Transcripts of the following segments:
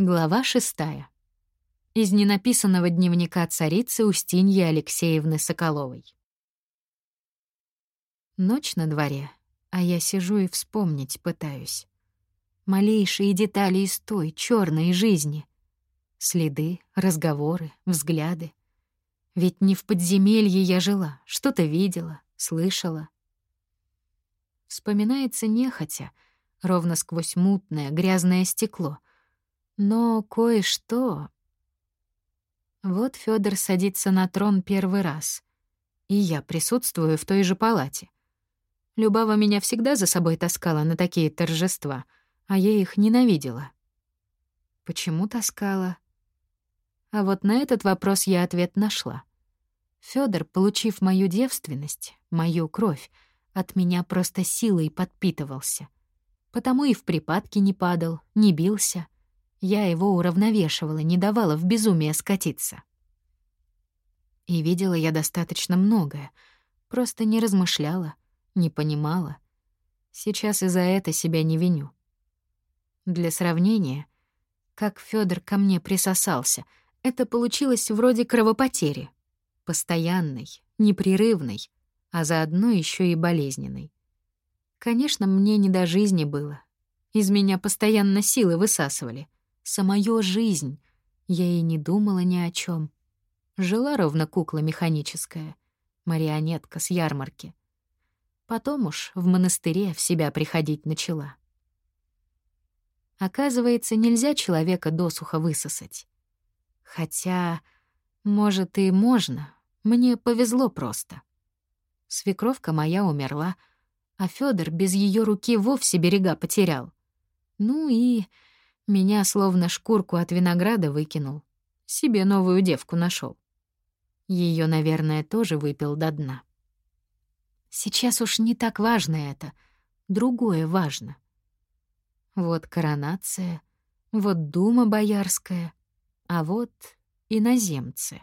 Глава шестая. Из ненаписанного дневника царицы Устиньи Алексеевны Соколовой. Ночь на дворе, а я сижу и вспомнить пытаюсь. Малейшие детали из той черной жизни. Следы, разговоры, взгляды. Ведь не в подземелье я жила, что-то видела, слышала. Вспоминается нехотя, ровно сквозь мутное, грязное стекло — но кое-что... Вот Фёдор садится на трон первый раз, и я присутствую в той же палате. Любава меня всегда за собой таскала на такие торжества, а я их ненавидела. Почему таскала? А вот на этот вопрос я ответ нашла. Фёдор, получив мою девственность, мою кровь, от меня просто силой подпитывался. Потому и в припадки не падал, не бился — я его уравновешивала, не давала в безумие скатиться. И видела я достаточно многое, просто не размышляла, не понимала. Сейчас и за это себя не виню. Для сравнения, как Фёдор ко мне присосался, это получилось вроде кровопотери. Постоянной, непрерывной, а заодно еще и болезненной. Конечно, мне не до жизни было. Из меня постоянно силы высасывали — самая жизнь. Я и не думала ни о чем. Жила ровно кукла механическая, марионетка с ярмарки. Потом уж в монастыре в себя приходить начала. Оказывается, нельзя человека досуха высосать. Хотя, может, и можно. Мне повезло просто. Свекровка моя умерла, а Фёдор без ее руки вовсе берега потерял. Ну и меня словно шкурку от винограда выкинул. Себе новую девку нашел. Ее, наверное, тоже выпил до дна. Сейчас уж не так важно это. Другое важно. Вот коронация, вот дума боярская, а вот иноземцы.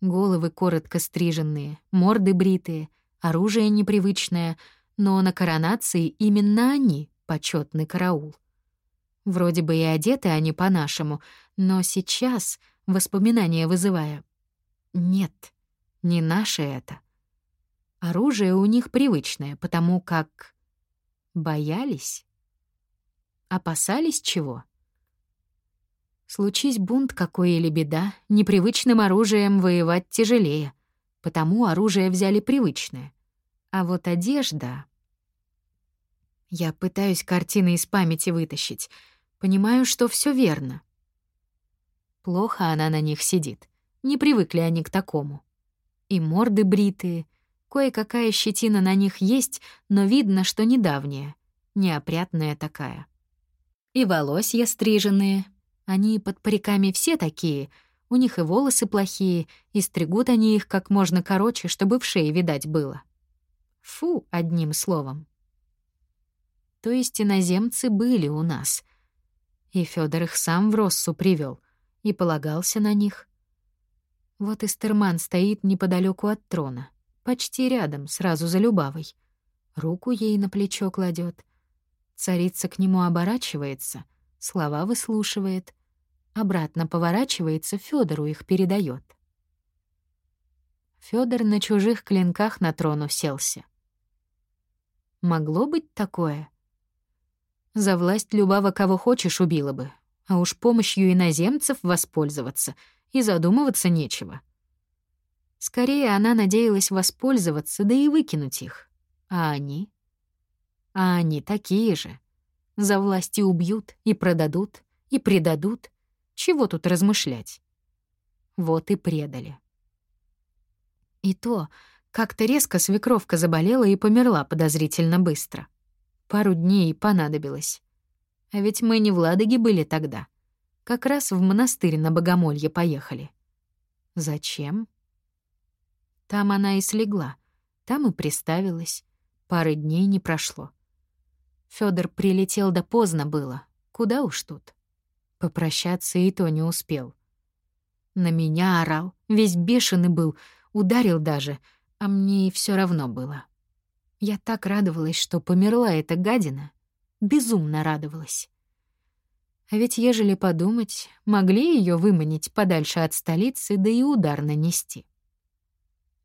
Головы коротко стриженные, морды бритые, оружие непривычное, но на коронации именно они — почетный караул. Вроде бы и одеты они по-нашему, но сейчас, воспоминания вызывая, нет, не наше это. Оружие у них привычное, потому как... Боялись? Опасались чего? Случись бунт какой или беда, непривычным оружием воевать тяжелее, потому оружие взяли привычное. А вот одежда... Я пытаюсь картины из памяти вытащить — Понимаю, что все верно. Плохо она на них сидит. Не привыкли они к такому. И морды бритые, кое-какая щетина на них есть, но видно, что недавняя, неопрятная такая. И волосья стриженные. Они под париками все такие, у них и волосы плохие, и стригут они их как можно короче, чтобы в шее видать было. Фу, одним словом. То есть иноземцы были у нас — и Фёдор их сам в Россу привёл и полагался на них. Вот Истерман стоит неподалеку от трона, почти рядом, сразу за Любавой. Руку ей на плечо кладет. Царица к нему оборачивается, слова выслушивает, обратно поворачивается, Фёдору их передает. Фёдор на чужих клинках на трон уселся. Могло быть такое? За власть Любава кого хочешь убила бы, а уж помощью иноземцев воспользоваться и задумываться нечего. Скорее, она надеялась воспользоваться, да и выкинуть их. А они? А они такие же. За власть и убьют, и продадут, и предадут. Чего тут размышлять? Вот и предали. И то, как-то резко свекровка заболела и померла подозрительно быстро. Пару дней понадобилось. А ведь мы не в Ладоге были тогда. Как раз в монастырь на Богомолье поехали. Зачем? Там она и слегла. Там и приставилась. Пары дней не прошло. Фёдор прилетел да поздно было. Куда уж тут. Попрощаться и то не успел. На меня орал, весь бешеный был, ударил даже, а мне и всё равно было. Я так радовалась, что померла эта гадина. Безумно радовалась. А ведь, ежели подумать, могли ее выманить подальше от столицы, да и удар нанести.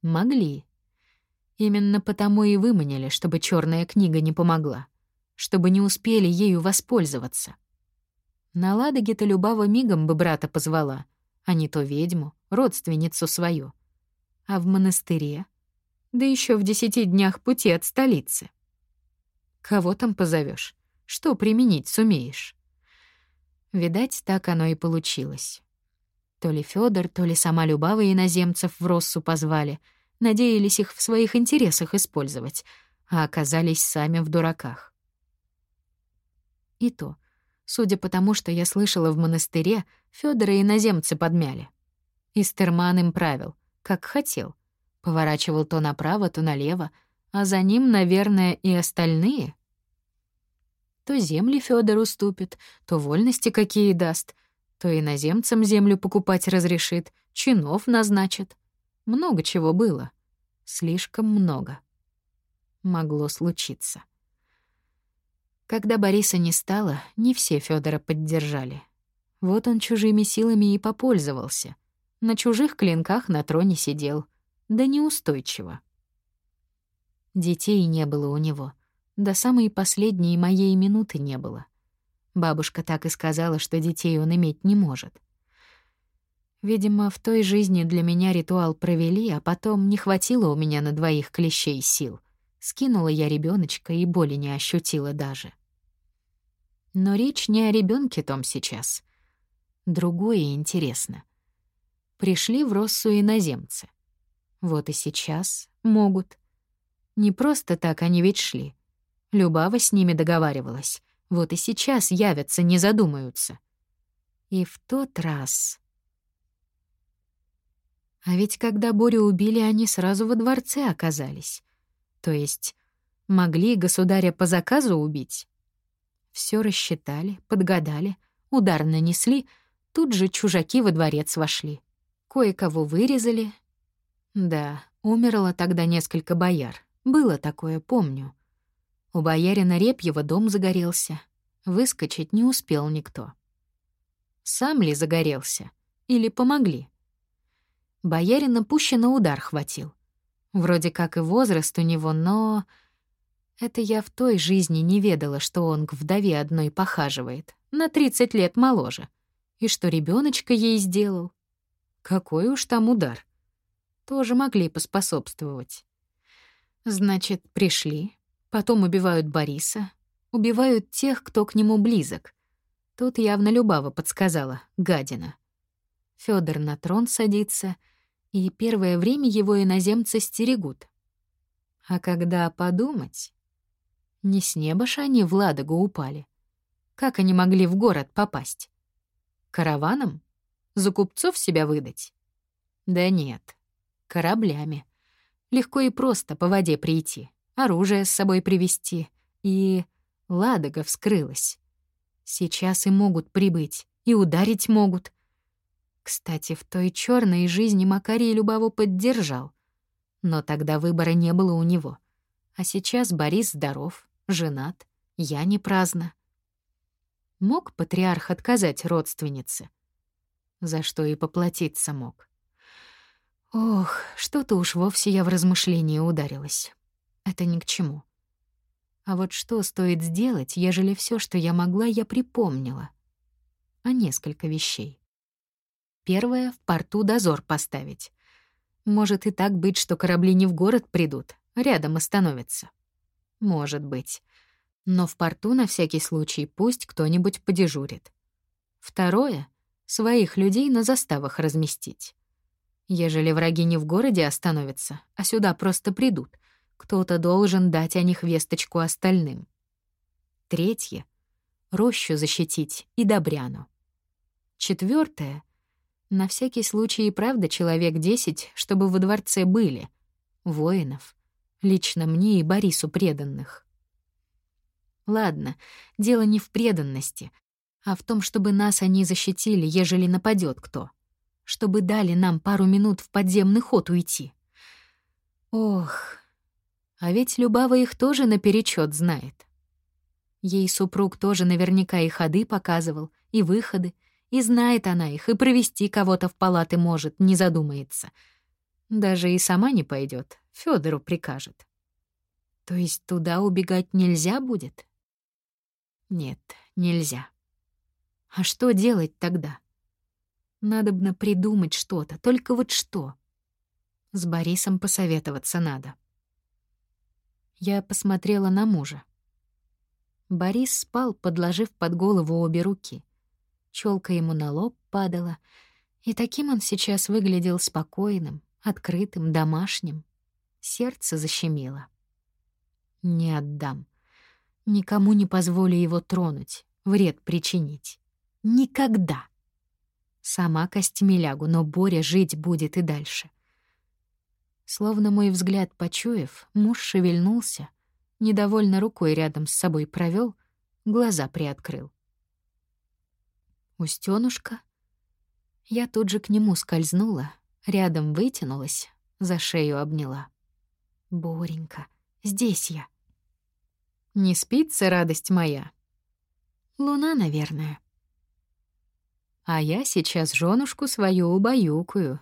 Могли. Именно потому и выманили, чтобы черная книга не помогла, чтобы не успели ею воспользоваться. На Ладоге-то Любава мигом бы брата позвала, а не то ведьму, родственницу свою. А в монастыре? Да еще в десяти днях пути от столицы. Кого там позовешь? Что применить сумеешь? Видать, так оно и получилось. То ли Федор, то ли сама Любава иноземцев в Россу позвали, надеялись их в своих интересах использовать, а оказались сами в дураках. И то, судя по тому, что я слышала в монастыре, Фёдора иноземцы подмяли. Истерман им правил, как хотел. Поворачивал то направо, то налево, а за ним, наверное, и остальные — то земли Фёдор уступит, то вольности какие даст, то иноземцам землю покупать разрешит, чинов назначит. Много чего было. Слишком много. Могло случиться. Когда Бориса не стало, не все Фёдора поддержали. Вот он чужими силами и попользовался. На чужих клинках на троне сидел. Да неустойчиво. Детей не было у него. До самой последней моей минуты не было. Бабушка так и сказала, что детей он иметь не может. Видимо, в той жизни для меня ритуал провели, а потом не хватило у меня на двоих клещей сил. Скинула я ребеночка и боли не ощутила даже. Но речь не о ребенке том сейчас. Другое интересно. Пришли в Россу иноземцы. Вот и сейчас могут. Не просто так они ведь шли. Любава с ними договаривалась. Вот и сейчас явятся, не задумаются. И в тот раз... А ведь когда Борю убили, они сразу во дворце оказались. То есть могли государя по заказу убить? Все рассчитали, подгадали, удар нанесли, тут же чужаки во дворец вошли. Кое-кого вырезали. Да, умерло тогда несколько бояр. Было такое, помню. У боярина Репьева дом загорелся. Выскочить не успел никто. Сам ли загорелся? Или помогли? Боярина пуще на удар хватил. Вроде как и возраст у него, но... Это я в той жизни не ведала, что он к вдове одной похаживает, на 30 лет моложе. И что ребеночка ей сделал. Какой уж там удар. Тоже могли поспособствовать. Значит, пришли, Потом убивают Бориса, убивают тех, кто к нему близок. Тут явно Любава подсказала, гадина. Фёдор на трон садится, и первое время его иноземцы стерегут. А когда подумать... Не с неба ж они в Ладогу упали. Как они могли в город попасть? Караваном? За купцов себя выдать? Да нет, кораблями. Легко и просто по воде прийти оружие с собой привезти. И Ладога вскрылась. Сейчас и могут прибыть, и ударить могут. Кстати, в той черной жизни Макарий Любаву поддержал. Но тогда выбора не было у него. А сейчас Борис здоров, женат, я не праздна. Мог патриарх отказать родственнице? За что и поплатиться мог. Ох, что-то уж вовсе я в размышления ударилась это ни к чему. А вот что стоит сделать, ежели все, что я могла, я припомнила? А несколько вещей. Первое — в порту дозор поставить. Может и так быть, что корабли не в город придут, рядом остановятся. Может быть. Но в порту на всякий случай пусть кто-нибудь подежурит. Второе — своих людей на заставах разместить. Ежели враги не в городе остановятся, а сюда просто придут, кто-то должен дать о них весточку остальным. Третье — рощу защитить и добряну. Четвертое — на всякий случай и правда человек десять, чтобы во дворце были. Воинов. Лично мне и Борису преданных. Ладно, дело не в преданности, а в том, чтобы нас они защитили, ежели нападет кто. Чтобы дали нам пару минут в подземный ход уйти. Ох, а ведь Любава их тоже наперечет знает. Ей супруг тоже наверняка и ходы показывал, и выходы, и знает она их, и провести кого-то в палаты может, не задумается. Даже и сама не пойдет, Федору прикажет. То есть туда убегать нельзя будет? Нет, нельзя. А что делать тогда? Надобно придумать что-то, только вот что. С Борисом посоветоваться надо. Я посмотрела на мужа. Борис спал, подложив под голову обе руки. Челка ему на лоб падала, и таким он сейчас выглядел спокойным, открытым, домашним. Сердце защемило. Не отдам. Никому не позволю его тронуть, вред причинить. Никогда. Сама костями лягу, но Боря жить будет и дальше. Словно мой взгляд почуяв, муж шевельнулся, недовольно рукой рядом с собой провел, глаза приоткрыл. «Устёнушка?» Я тут же к нему скользнула, рядом вытянулась, за шею обняла. «Боренька, здесь я». «Не спится, радость моя?» «Луна, наверное». «А я сейчас женушку свою убаюкаю.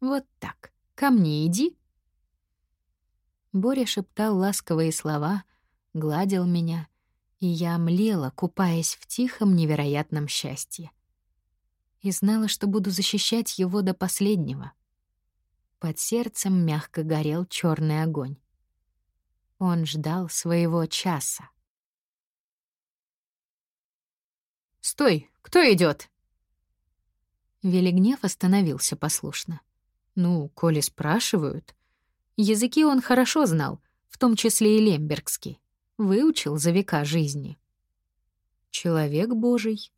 Вот так. Ко мне иди». Боря шептал ласковые слова, гладил меня, и я млела, купаясь в тихом невероятном счастье. И знала, что буду защищать его до последнего. Под сердцем мягко горел черный огонь. Он ждал своего часа. «Стой! Кто идет? Велигнев остановился послушно. «Ну, коли спрашивают...» Языки он хорошо знал, в том числе и лембергский. Выучил за века жизни. Человек божий.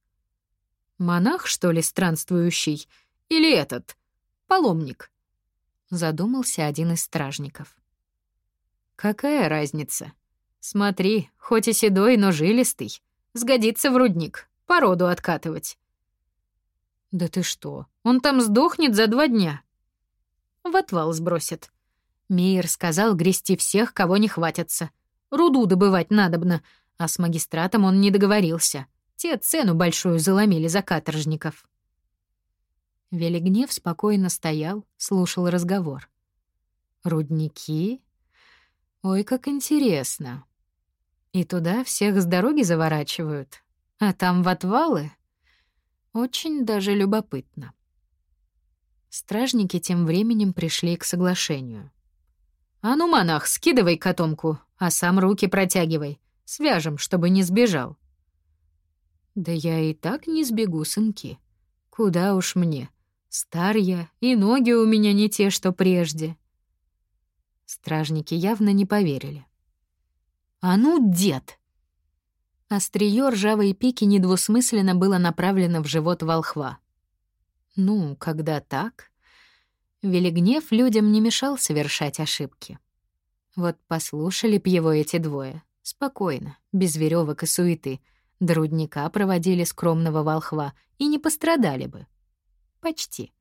Монах, что ли, странствующий? Или этот? Паломник? Задумался один из стражников. Какая разница? Смотри, хоть и седой, но жилистый. Сгодится в рудник, породу откатывать. Да ты что, он там сдохнет за два дня. В отвал сбросит. Мейер сказал грести всех, кого не хватится. Руду добывать надобно, а с магистратом он не договорился. Те цену большую заломили за каторжников. Велигнев спокойно стоял, слушал разговор. «Рудники? Ой, как интересно. И туда всех с дороги заворачивают, а там в отвалы? Очень даже любопытно». Стражники тем временем пришли к соглашению. «А ну, монах, скидывай котомку, а сам руки протягивай. Свяжем, чтобы не сбежал». «Да я и так не сбегу, сынки. Куда уж мне. Стар я, и ноги у меня не те, что прежде». Стражники явно не поверили. «А ну, дед!» Остриё ржавой пики недвусмысленно было направлено в живот волхва. «Ну, когда так...» Велигнев людям не мешал совершать ошибки. Вот послушали б его эти двое. Спокойно, без веревок и суеты. До рудника проводили скромного волхва и не пострадали бы. Почти.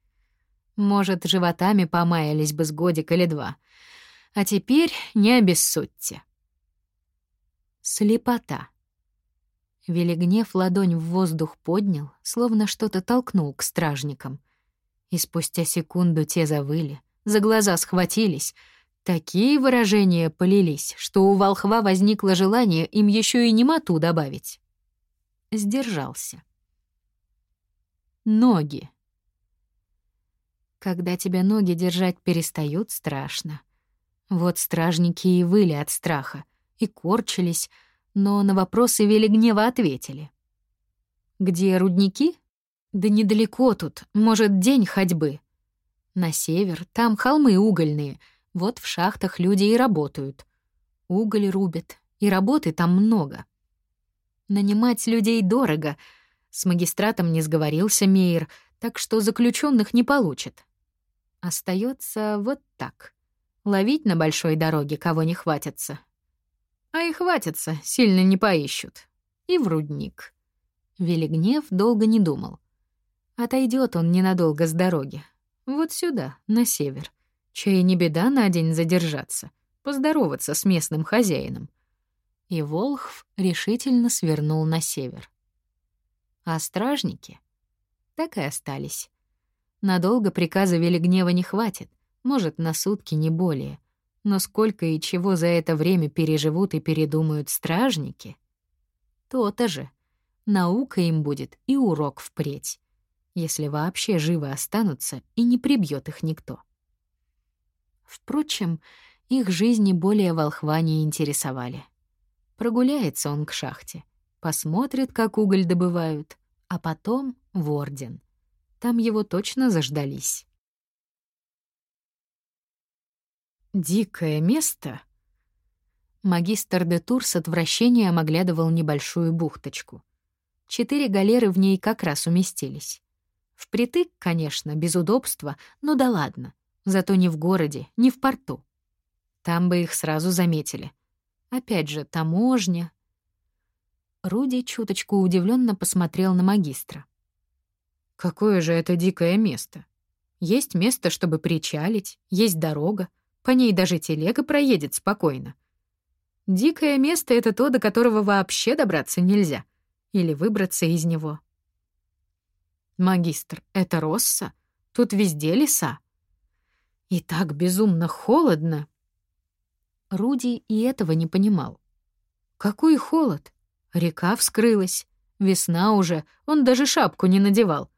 Может, животами помаялись бы с годик или два. А теперь не обессудьте. Слепота. Велигнев ладонь в воздух поднял, словно что-то толкнул к стражникам — и спустя секунду те завыли, за глаза схватились. Такие выражения полились, что у волхва возникло желание им еще и немоту добавить. Сдержался. Ноги. Когда тебя ноги держать перестают, страшно. Вот стражники и выли от страха, и корчились, но на вопросы вели гнева ответили. «Где рудники?» Да недалеко тут, может, день ходьбы. На север, там холмы угольные, вот в шахтах люди и работают. Уголь рубят, и работы там много. Нанимать людей дорого. С магистратом не сговорился Мейер, так что заключенных не получит. Остается вот так. Ловить на большой дороге кого не хватится. А и хватится, сильно не поищут. И в рудник. Велигнев долго не думал. Отойдет он ненадолго с дороги. Вот сюда, на север. Чай не беда на день задержаться, поздороваться с местным хозяином. и Волхв решительно свернул на север. А стражники так и остались. Надолго приказа Велигнева не хватит, может, на сутки не более. Но сколько и чего за это время переживут и передумают стражники? То-то же. Наука им будет и урок впредь, если вообще живы останутся и не прибьет их никто. Впрочем, их жизни более волхва не интересовали. Прогуляется он к шахте, посмотрит, как уголь добывают, а потом в Орден. Там его точно заждались. Дикое место. Магистр де Тур с отвращением оглядывал небольшую бухточку. Четыре галеры в ней как раз уместились. Впритык, конечно, без удобства, но да ладно. Зато не в городе, не в порту. Там бы их сразу заметили. Опять же, таможня. Руди чуточку удивленно посмотрел на магистра. Какое же это дикое место? Есть место, чтобы причалить, есть дорога, по ней даже телега проедет спокойно. Дикое место — это то, до которого вообще добраться нельзя. Или выбраться из него. Магистр, это Росса? Тут везде леса. И так безумно холодно. Руди и этого не понимал. Какой холод? Река вскрылась. Весна уже, он даже шапку не надевал.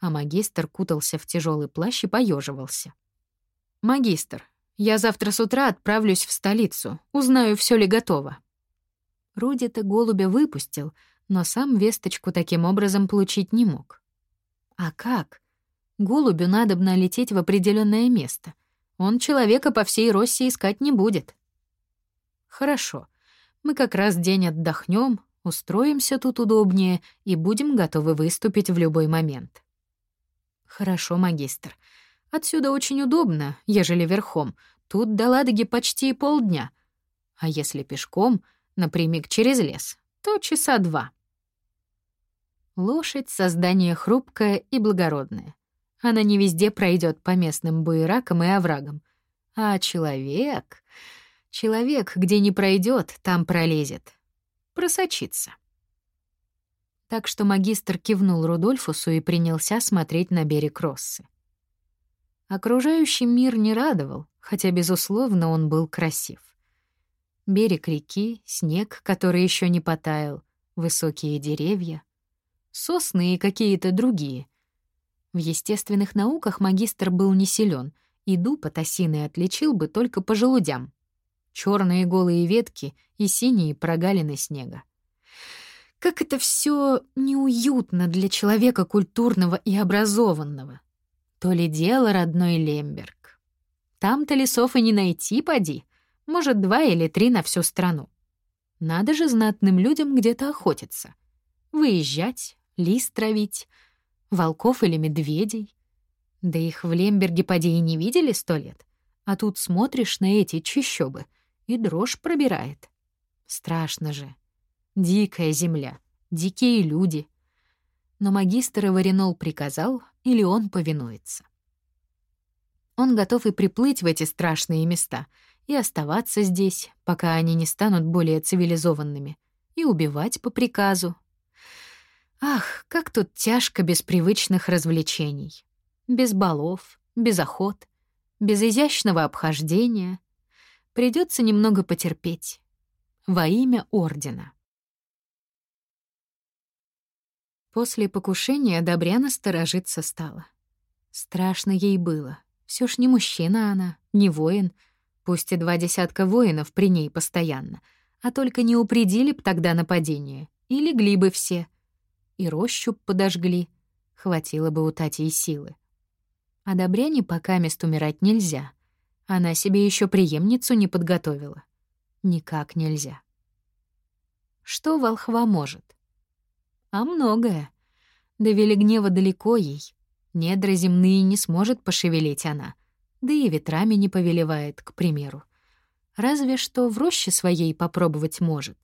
А магистр кутался в тяжелый плащ и поеживался. «Магистр, я завтра с утра отправлюсь в столицу, узнаю, все ли готово». Руди-то голубя выпустил, но сам весточку таким образом получить не мог. А как? Голубю надо бы налететь в определенное место. Он человека по всей России искать не будет. Хорошо. Мы как раз день отдохнем, устроимся тут удобнее и будем готовы выступить в любой момент. Хорошо, магистр. Отсюда очень удобно, ежели верхом. Тут до Ладоги почти полдня. А если пешком, напрямик через лес, то часа два. Лошадь — создание хрупкое и благородное. Она не везде пройдет по местным буеракам и оврагам. А человек... Человек, где не пройдет, там пролезет. Просочится. Так что магистр кивнул Рудольфусу и принялся смотреть на берег Россы. Окружающий мир не радовал, хотя, безусловно, он был красив. Берег реки, снег, который еще не потаял, высокие деревья, сосны и какие-то другие. В естественных науках магистр был не силен, и дуб от осины отличил бы только по желудям. Черные голые ветки и синие прогалины снега. Как это все неуютно для человека культурного и образованного. То ли дело родной Лемберг. Там-то лесов и не найти, поди. Может, два или три на всю страну. Надо же знатным людям где-то охотиться. Выезжать, лист травить, волков или медведей. Да их в Лемберге поди и не видели сто лет. А тут смотришь на эти чищобы, и дрожь пробирает. Страшно же. Дикая земля, дикие люди. Но магистр Аваринол приказал, или он повинуется. Он готов и приплыть в эти страшные места, и оставаться здесь, пока они не станут более цивилизованными, и убивать по приказу. Ах, как тут тяжко без привычных развлечений. Без балов, без охот, без изящного обхождения. Придется немного потерпеть. Во имя Ордена. После покушения Добряна сторожиться стала. Страшно ей было. Все ж не мужчина она, не воин. Пусть и два десятка воинов при ней постоянно. А только не упредили б тогда нападение. И легли бы все. И рощу подожгли. Хватило бы у Тати силы. А Добряне пока мест умирать нельзя. Она себе еще преемницу не подготовила. Никак нельзя. Что волхва может? А многое. До Велигнева далеко ей. Недра земные не сможет пошевелить она, да и ветрами не повелевает, к примеру. Разве что в роще своей попробовать может.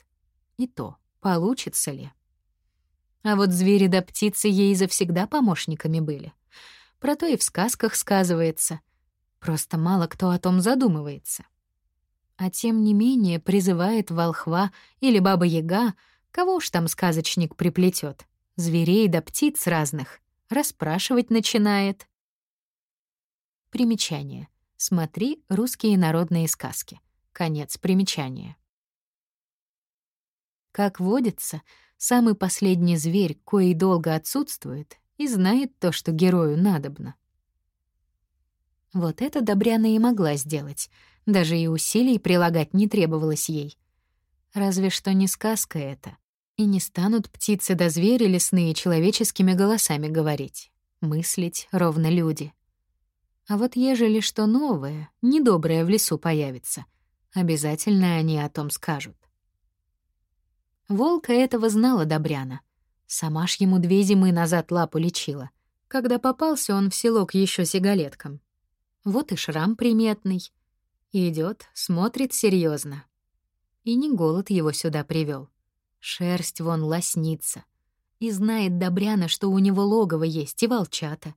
И то, получится ли. А вот звери да птицы ей завсегда помощниками были. Про то и в сказках сказывается. Просто мало кто о том задумывается. а тем не менее призывает волхва или баба-яга, кого уж там сказочник приплетет, зверей да птиц разных, расспрашивать начинает. Примечание. Смотри «Русские народные сказки». Конец примечания. Как водится, самый последний зверь, кои долго отсутствует, и знает то, что герою надобно. Вот это Добряна и могла сделать, даже и усилий прилагать не требовалось ей. Разве что не сказка это, и не станут птицы да звери лесные человеческими голосами говорить, мыслить ровно люди. А вот ежели что новое, недоброе в лесу появится, обязательно они о том скажут. Волка этого знала Добряна. Сама ж ему две зимы назад лапу лечила, когда попался он в селок еще сигалетком. Вот и шрам приметный. Идет, смотрит серьезно. И не голод его сюда привел. Шерсть вон лоснится. И знает Добряна, что у него логово есть и волчата.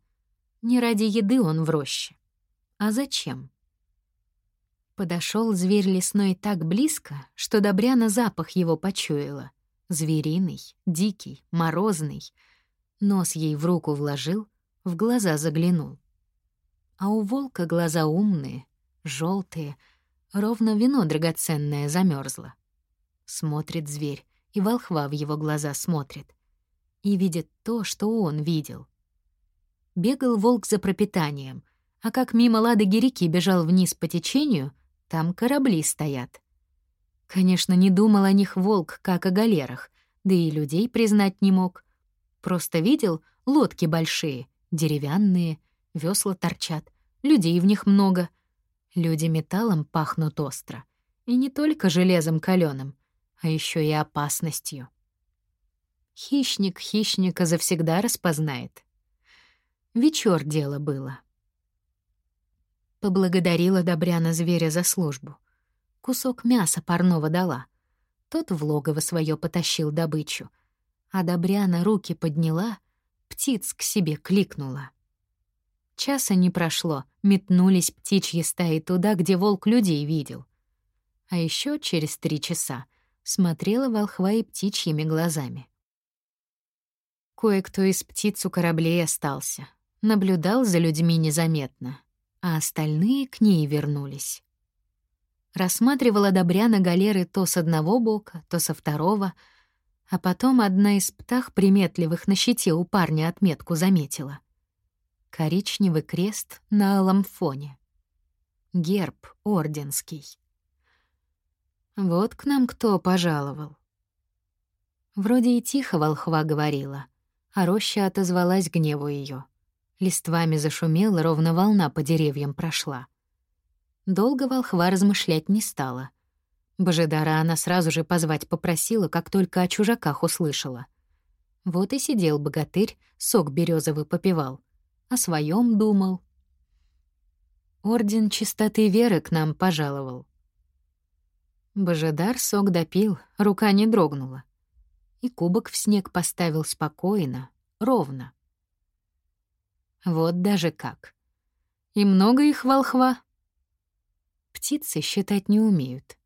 Не ради еды он в роще. А зачем? Подошел зверь лесной так близко, что Добряна запах его почуяла. Звериный, дикий, морозный. Нос ей в руку вложил, в глаза заглянул. А у волка глаза умные, желтые, ровно вино драгоценное замерзло. Смотрит зверь, и волхва в его глаза смотрит. И видит то, что он видел. Бегал волк за пропитанием, а как мимо Ладоги реки бежал вниз по течению, там корабли стоят. Конечно, не думал о них волк, как о галерах, да и людей признать не мог. Просто видел лодки большие, деревянные, весла торчат, людей в них много. Люди металлом пахнут остро. И не только железом калёным, а еще и опасностью. Хищник хищника завсегда распознает. Вечер дело было. Поблагодарила Добряна зверя за службу. Кусок мяса парного дала. Тот в логово свое потащил добычу. А Добряна руки подняла, птиц к себе кликнула. Часа не прошло, метнулись птичьи стаи туда, где волк людей видел. А еще через три часа смотрела волхва и птичьими глазами. Кое-кто из птиц у кораблей остался, наблюдал за людьми незаметно, а остальные к ней вернулись. Рассматривала Добряна галеры то с одного бока, то со второго, а потом одна из птах приметливых на щите у парня отметку заметила — Коричневый крест на алом фоне. Герб орденский. Вот к нам кто пожаловал. Вроде и тихо волхва говорила, а роща отозвалась гневу ее. Листвами зашумела, ровно волна по деревьям прошла. Долго волхва размышлять не стала. Божидара она сразу же позвать попросила, как только о чужаках услышала. Вот и сидел богатырь, сок березовый попивал — о своем думал. Орден чистоты веры к нам пожаловал. Божедар сок допил, рука не дрогнула. И кубок в снег поставил спокойно, ровно. Вот даже как. И много их волхва. Птицы считать не умеют.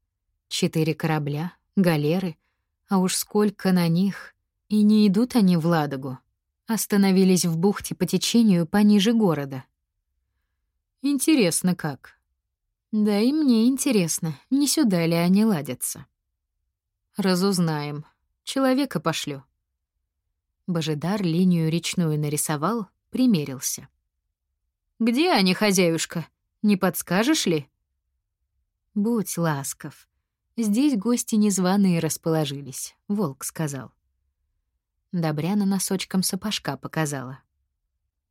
Четыре корабля, галеры, а уж сколько на них. И не идут они в Ладогу, Остановились в бухте по течению пониже города. Интересно как. Да и мне интересно, не сюда ли они ладятся. Разузнаем. Человека пошлю. Божидар линию речную нарисовал, примерился. «Где они, хозяюшка? Не подскажешь ли?» «Будь ласков. Здесь гости незваные расположились», — волк сказал. Добряна носочком сапожка показала.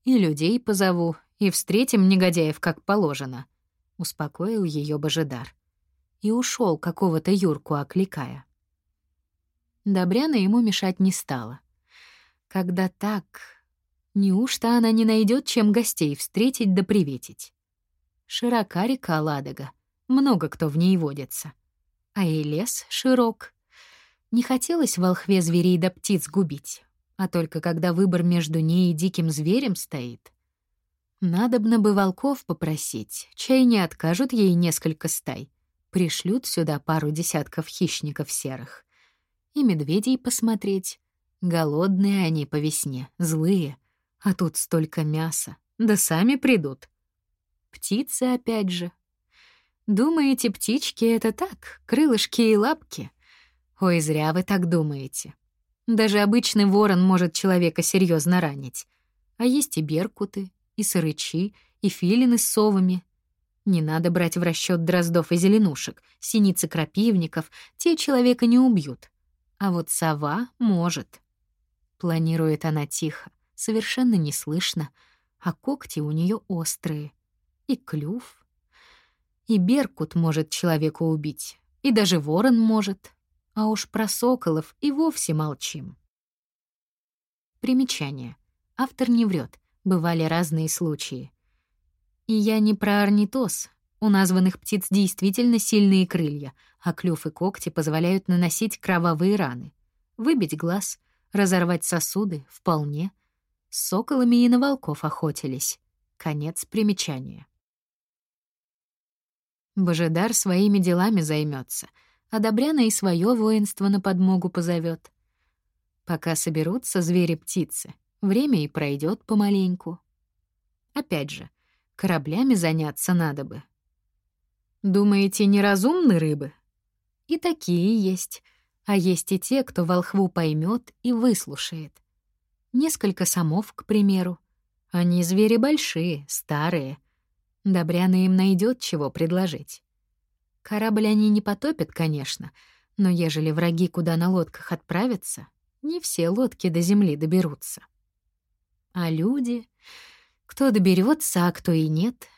«И людей позову, и встретим негодяев как положено», — успокоил ее Божидар. И ушел какого-то Юрку окликая. Добряна ему мешать не стала. Когда так, неужто она не найдет, чем гостей встретить да приветить? Широка река Ладога, много кто в ней водится. А и лес широк. Не хотелось волхве зверей да птиц губить, а только когда выбор между ней и диким зверем стоит. Надобно бы волков попросить, чай не откажут ей несколько стай. Пришлют сюда пару десятков хищников серых. И медведей посмотреть. Голодные они по весне, злые. А тут столько мяса. Да сами придут. Птицы опять же. Думаете, птички — это так, крылышки и лапки? Ой, зря вы так думаете. Даже обычный ворон может человека серьезно ранить. А есть и беркуты, и сырычи, и филины с совами. Не надо брать в расчет дроздов и зеленушек, синицы крапивников, те человека не убьют. А вот сова может. Планирует она тихо, совершенно не слышно, а когти у нее острые. И клюв. И беркут может человека убить, и даже ворон может. А уж про соколов и вовсе молчим. Примечание. Автор не врет, бывали разные случаи. И я не про орнитоз. У названных птиц действительно сильные крылья, а клюв и когти позволяют наносить кровавые раны. Выбить глаз, разорвать сосуды — вполне. С соколами и на волков охотились. Конец примечания. Божедар своими делами займется, а Добряна и свое воинство на подмогу позовет. Пока соберутся звери-птицы, время и пройдет помаленьку. Опять же, кораблями заняться надо бы. Думаете, неразумны рыбы? И такие есть, а есть и те, кто волхву поймет и выслушает. Несколько самов, к примеру. Они звери большие, старые. Добряна им найдет чего предложить. Корабль они не потопят, конечно, но ежели враги куда на лодках отправятся, не все лодки до земли доберутся. А люди... Кто доберется, а кто и нет.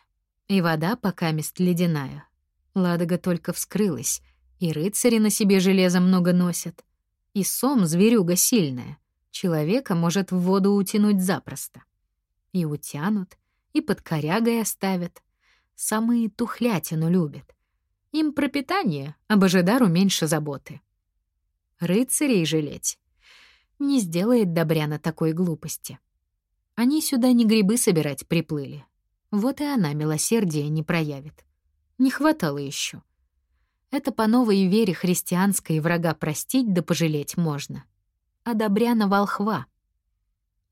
И вода пока мест ледяная. Ладога только вскрылась, и рыцари на себе железо много носят. И сом зверюга сильная. Человека может в воду утянуть запросто. И утянут, и под корягой оставят. Самые тухлятину любят. Им пропитание, а Божидару меньше заботы. Рыцарей жалеть не сделает Добряна такой глупости. Они сюда не грибы собирать приплыли. Вот и она милосердия не проявит. Не хватало еще. Это по новой вере христианской врага простить да пожалеть можно. А Добряна волхва.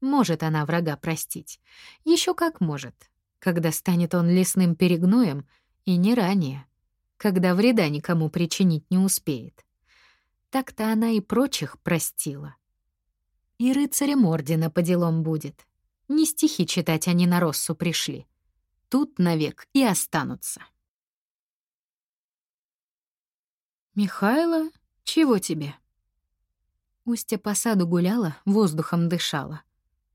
Может она врага простить. Еще как может. Когда станет он лесным перегноем, и не ранее. Когда вреда никому причинить не успеет. Так-то она и прочих простила. И рыцарем ордена по делам будет. Не стихи читать они на Россу пришли. Тут навек и останутся. «Михайло, чего тебе?» Устья по саду гуляла, воздухом дышала.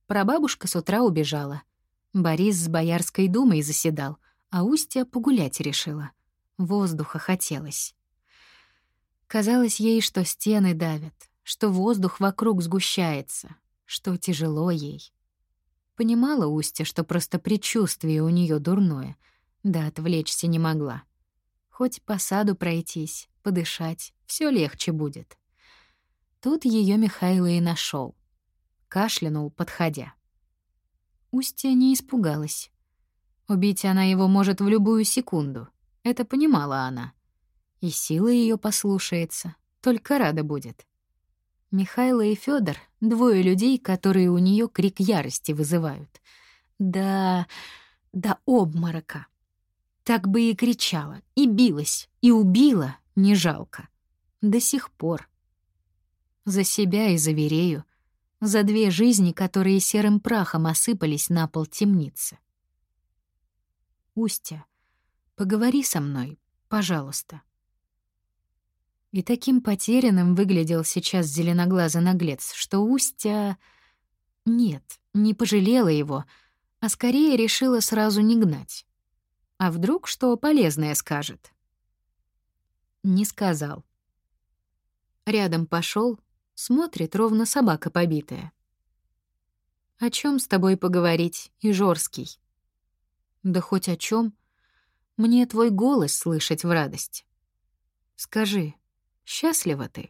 Прабабушка с утра убежала. Борис с Боярской думой заседал, а Устья погулять решила. Воздуха хотелось. Казалось ей, что стены давят, что воздух вокруг сгущается, что тяжело ей. Понимала Устья, что просто предчувствие у нее дурное, да отвлечься не могла. Хоть по саду пройтись, подышать, все легче будет. Тут ее Михайло и нашел. Кашлянул, подходя. Устья не испугалась. Убить она его может в любую секунду. Это понимала она. И сила ее послушается, только рада будет. Михайло и Федор — двое людей, которые у нее крик ярости вызывают. Да, да обморока. Так бы и кричала, и билась, и убила, не жалко. До сих пор. За себя и за Верею, за две жизни, которые серым прахом осыпались на пол темницы. Устя, поговори со мной, пожалуйста. И таким потерянным выглядел сейчас зеленоглазый наглец, что Устя... Нет, не пожалела его, а скорее решила сразу не гнать. А вдруг что полезное скажет? Не сказал. Рядом пошел, смотрит, ровно собака побитая. «О чем с тобой поговорить, Ижорский?» «Да хоть о чем. Мне твой голос слышать в радость. Скажи, Счастлива ты?»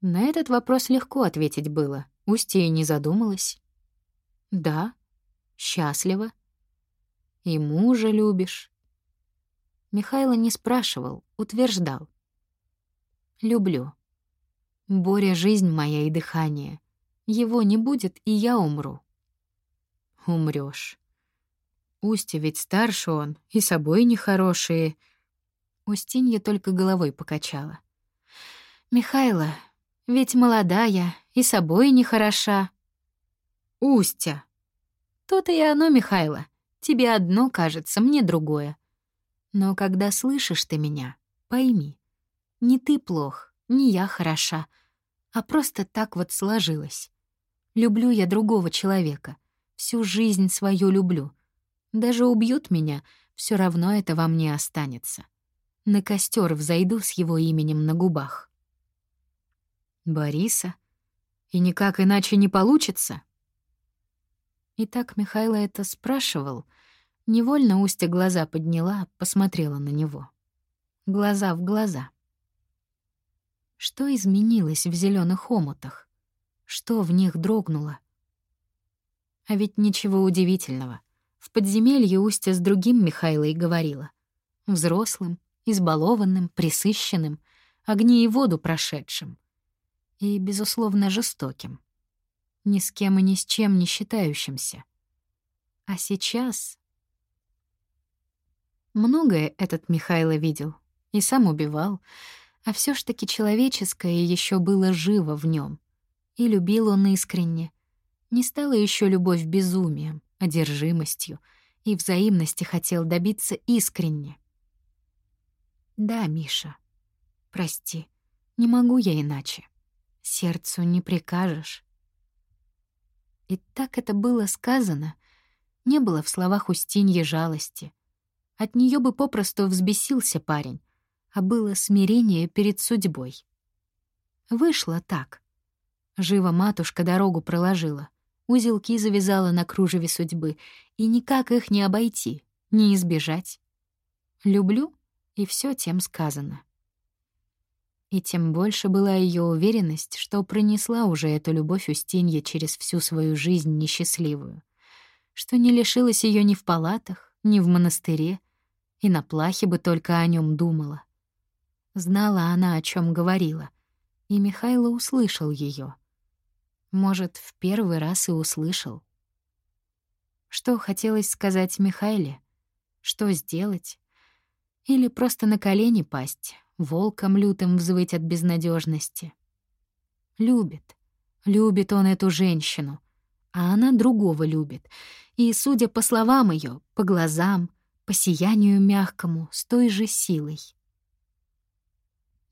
На этот вопрос легко ответить было. Устья не задумалась. «Да, счастлива. И мужа любишь». Михайло не спрашивал, утверждал. «Люблю. Боря — жизнь моя и дыхание. Его не будет, и я умру». Умрёшь. Устья ведь старше он, и собой нехорошие. Устинья только головой покачала. «Михайло, ведь молодая, и собой нехороша». «Устя!» «То-то и оно, Михайло. Тебе одно кажется, мне другое. Но когда слышишь ты меня, пойми, не ты плох, не я хороша, а просто так вот сложилось. Люблю я другого человека, всю жизнь свою люблю. Даже убьют меня, все равно это во мне останется. На костер взойду с его именем на губах. Бориса? И никак иначе не получится? И так Михайло это спрашивал. Невольно Устя глаза подняла, посмотрела на него. Глаза в глаза. Что изменилось в зеленых омутах? Что в них дрогнуло? А ведь ничего удивительного. В подземелье Устя с другим Михайлой говорила. Взрослым, избалованным, присыщенным, огни и воду прошедшим. И, безусловно, жестоким ни с кем и ни с чем не считающимся. А сейчас... Многое этот Михайло видел и сам убивал, а все ж таки человеческое еще было живо в нем. И любил он искренне. Не стала еще любовь безумием, одержимостью, и взаимности хотел добиться искренне. Да, Миша, прости, не могу я иначе. Сердцу не прикажешь. И так это было сказано. Не было в словах Устиньи жалости. От нее бы попросту взбесился парень, а было смирение перед судьбой. Вышло так. Живо матушка дорогу проложила, узелки завязала на кружеве судьбы, и никак их не обойти, не избежать. Люблю, и все тем сказано. И тем больше была ее уверенность, что пронесла уже эту любовь Устинья через всю свою жизнь несчастливую, что не лишилась ее ни в палатах, ни в монастыре, и на плахе бы только о нем думала. Знала она, о чем говорила, и Михайло услышал ее. Может, в первый раз и услышал. Что хотелось сказать Михайле? Что сделать? Или просто на колени пасть, волком лютым взвыть от безнадежности. Любит. Любит он эту женщину, а она другого любит. И, судя по словам ее, по глазам, по сиянию мягкому, с той же силой.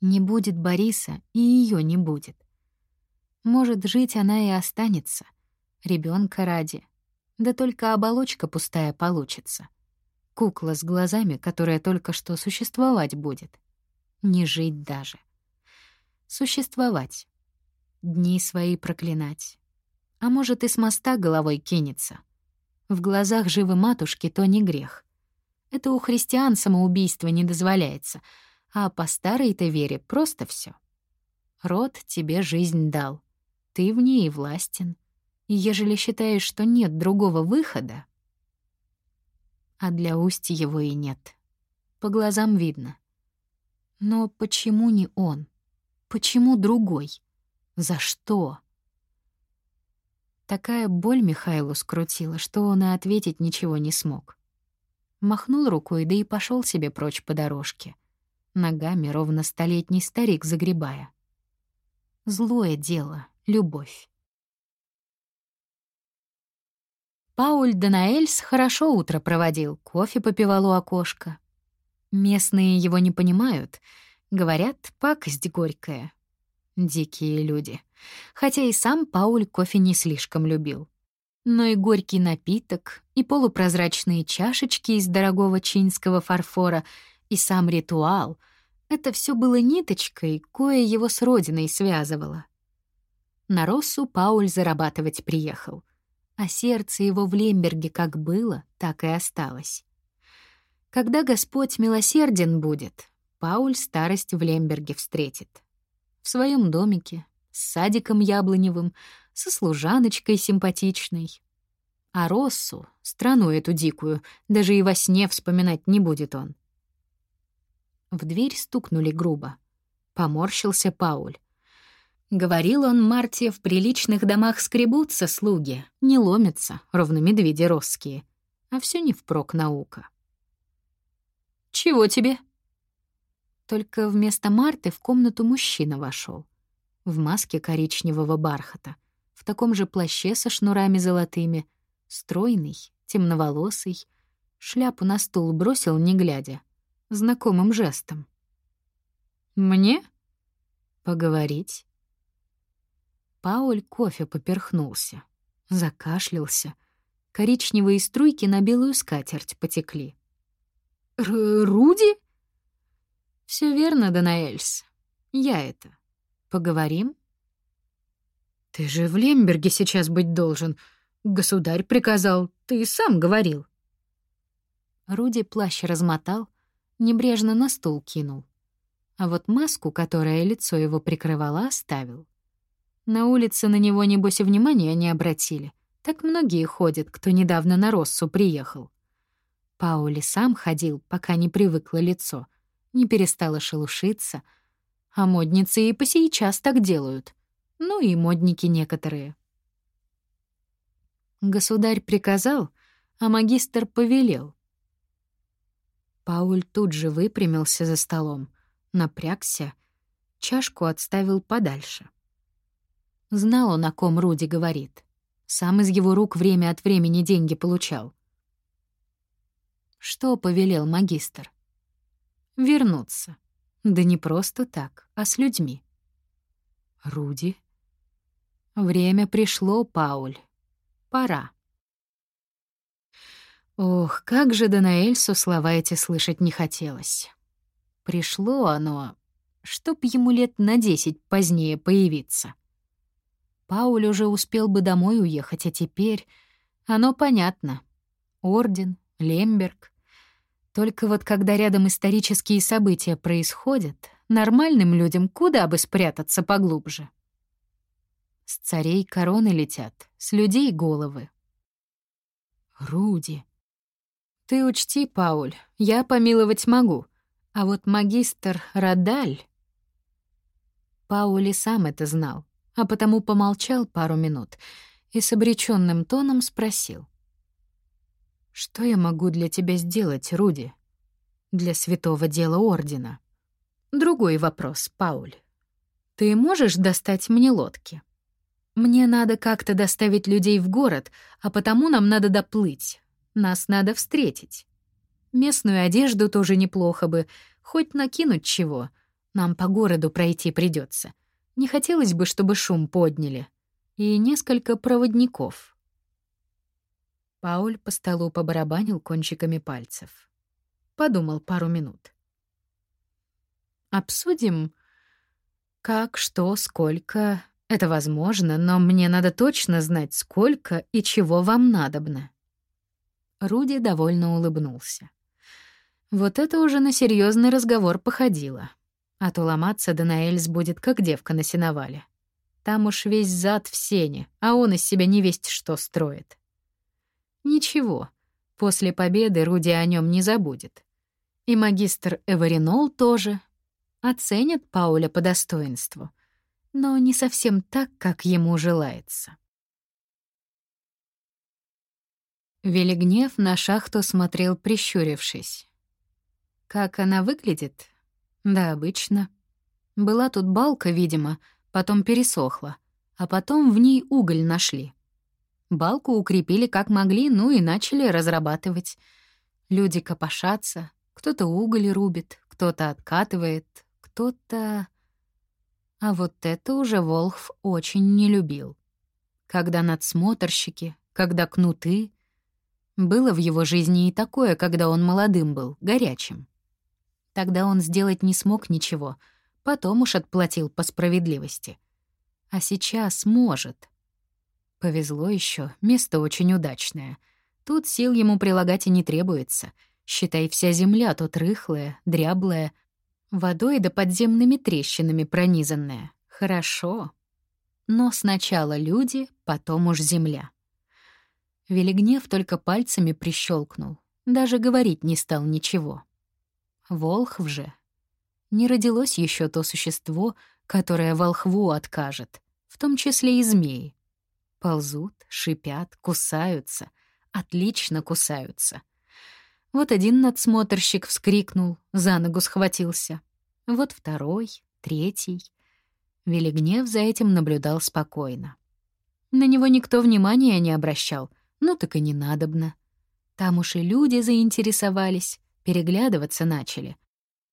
Не будет Бориса, и ее не будет. Может, жить она и останется, ребенка ради. Да только оболочка пустая получится. Кукла с глазами, которая только что существовать будет. Не жить даже. Существовать. Дни свои проклинать. А может, и с моста головой кинется. В глазах живы матушки то не грех. Это у христиан самоубийство не дозволяется, а по старой-то вере просто все. Род тебе жизнь дал. Ты в ней властен. И ежели считаешь, что нет другого выхода... А для Усти его и нет. По глазам видно. Но почему не он? Почему другой? За что? Такая боль Михайлу скрутила, что он и ответить ничего не смог. Махнул рукой, да и пошел себе прочь по дорожке, ногами ровно столетний старик загребая. Злое дело, любовь. Пауль Данаэльс хорошо утро проводил, кофе попивал у окошка. Местные его не понимают. Говорят, пакость горькая. Дикие люди. Хотя и сам Пауль кофе не слишком любил. Но и горький напиток, и полупрозрачные чашечки из дорогого чинского фарфора, и сам ритуал — это все было ниточкой, кое его с родиной связывало. На Россу Пауль зарабатывать приехал, а сердце его в Лемберге как было, так и осталось. Когда Господь милосерден будет, Пауль старость в Лемберге встретит. В своем домике, с садиком яблоневым, со служаночкой симпатичной. А Россу, страну эту дикую, даже и во сне вспоминать не будет он. В дверь стукнули грубо. Поморщился Пауль. Говорил он Марте, в приличных домах скребутся слуги, не ломятся, ровно медведи росские. А все не впрок наука. «Чего тебе?» Только вместо Марты в комнату мужчина вошел, В маске коричневого бархата, в таком же плаще со шнурами золотыми, стройный, темноволосый, шляпу на стул бросил, не глядя, знакомым жестом. «Мне?» «Поговорить?» Пауль кофе поперхнулся, закашлялся. Коричневые струйки на белую скатерть потекли. «Руди?» Все верно, Данаэльс. Я это. Поговорим? Ты же в Лемберге сейчас быть должен. Государь приказал, ты сам говорил. Руди плащ размотал, небрежно на стул кинул. А вот маску, которая лицо его прикрывала, оставил. На улице на него, небось, и внимания не обратили. Так многие ходят, кто недавно на Россу приехал. Паули сам ходил, пока не привыкло лицо — не перестала шелушиться. А модницы и по сейчас так делают. Ну и модники некоторые. Государь приказал, а магистр повелел. Пауль тут же выпрямился за столом, напрягся, чашку отставил подальше. Знал он, о ком Руди говорит. Сам из его рук время от времени деньги получал. Что повелел магистр? Вернуться. Да не просто так, а с людьми. Руди. Время пришло, Пауль. Пора. Ох, как же Данаэльсу слова эти слышать не хотелось. Пришло оно, чтоб ему лет на десять позднее появиться. Пауль уже успел бы домой уехать, а теперь... Оно понятно. Орден, Лемберг, только вот когда рядом исторические события происходят, нормальным людям куда бы спрятаться поглубже. С царей короны летят, с людей головы. Руди. Ты учти, Пауль, я помиловать могу, а вот магистр Радаль... Паули сам это знал, а потому помолчал пару минут и с обреченным тоном спросил. Что я могу для тебя сделать, Руди? Для святого дела Ордена. Другой вопрос, Пауль. Ты можешь достать мне лодки? Мне надо как-то доставить людей в город, а потому нам надо доплыть. Нас надо встретить. Местную одежду тоже неплохо бы, хоть накинуть чего. Нам по городу пройти придется. Не хотелось бы, чтобы шум подняли. И несколько проводников. Пауль по столу побарабанил кончиками пальцев. Подумал пару минут. «Обсудим, как, что, сколько. Это возможно, но мне надо точно знать, сколько и чего вам надобно». Руди довольно улыбнулся. Вот это уже на серьезный разговор походило. А то ломаться Данаэльс будет, как девка на сеновале. Там уж весь зад в сене, а он из себя не весть что строит. Ничего, после победы Руди о нем не забудет. И магистр Эваринол тоже. Оценит Пауля по достоинству, но не совсем так, как ему желается. Велигнев на шахту смотрел, прищурившись. Как она выглядит? Да, обычно. Была тут балка, видимо, потом пересохла, а потом в ней уголь нашли. Балку укрепили как могли, ну и начали разрабатывать. Люди копошатся, кто-то уголь рубит, кто-то откатывает, кто-то... А вот это уже Волхв очень не любил. Когда надсмотрщики, когда кнуты. Было в его жизни и такое, когда он молодым был, горячим. Тогда он сделать не смог ничего, потом уж отплатил по справедливости. А сейчас может. Повезло еще, место очень удачное. Тут сил ему прилагать и не требуется. Считай, вся земля тут рыхлая, дряблая, водой да подземными трещинами пронизанная. Хорошо. Но сначала люди, потом уж земля. Велигнев только пальцами прищелкнул, даже говорить не стал ничего. Волхв же. Не родилось еще то существо, которое волхву откажет, в том числе и змеи. Ползут, шипят, кусаются, отлично кусаются. Вот один надсмотрщик вскрикнул, за ногу схватился. Вот второй, третий. Велигнев за этим наблюдал спокойно. На него никто внимания не обращал, ну так и не надобно. Там уж и люди заинтересовались, переглядываться начали.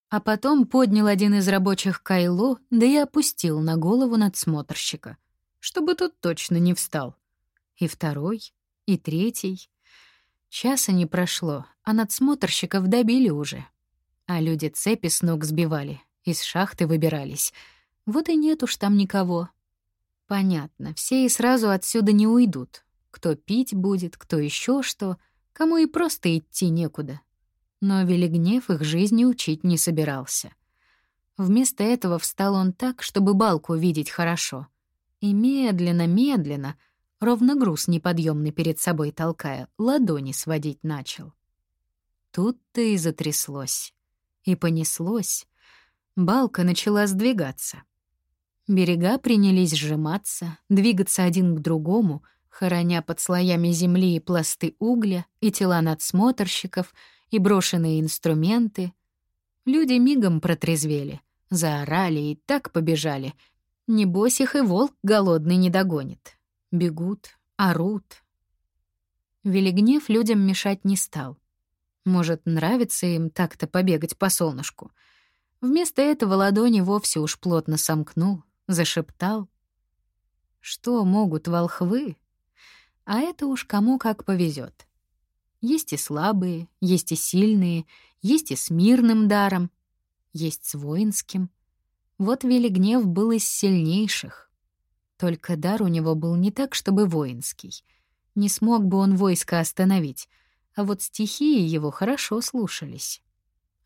А потом поднял один из рабочих кайло, да и опустил на голову надсмотрщика, чтобы тот точно не встал. И второй, и третий. Часа не прошло, а надсмотрщиков добили уже. А люди цепи с ног сбивали, из шахты выбирались. Вот и нет уж там никого. Понятно, все и сразу отсюда не уйдут. Кто пить будет, кто еще что, кому и просто идти некуда. Но Велигнев их жизни учить не собирался. Вместо этого встал он так, чтобы балку видеть хорошо. И медленно-медленно, ровно груз неподъемный перед собой толкая, ладони сводить начал. Тут-то и затряслось. И понеслось. Балка начала сдвигаться. Берега принялись сжиматься, двигаться один к другому, хороня под слоями земли и пласты угля, и тела надсмотрщиков, и брошенные инструменты. Люди мигом протрезвели, заорали и так побежали. Небось их и волк голодный не догонит. Бегут, орут. Велигнев людям мешать не стал. Может, нравится им так-то побегать по солнышку. Вместо этого ладони вовсе уж плотно сомкнул, зашептал. Что могут волхвы? А это уж кому как повезет. Есть и слабые, есть и сильные, есть и с мирным даром, есть с воинским. Вот Велигнев был из сильнейших. Только дар у него был не так, чтобы воинский. Не смог бы он войско остановить, а вот стихии его хорошо слушались.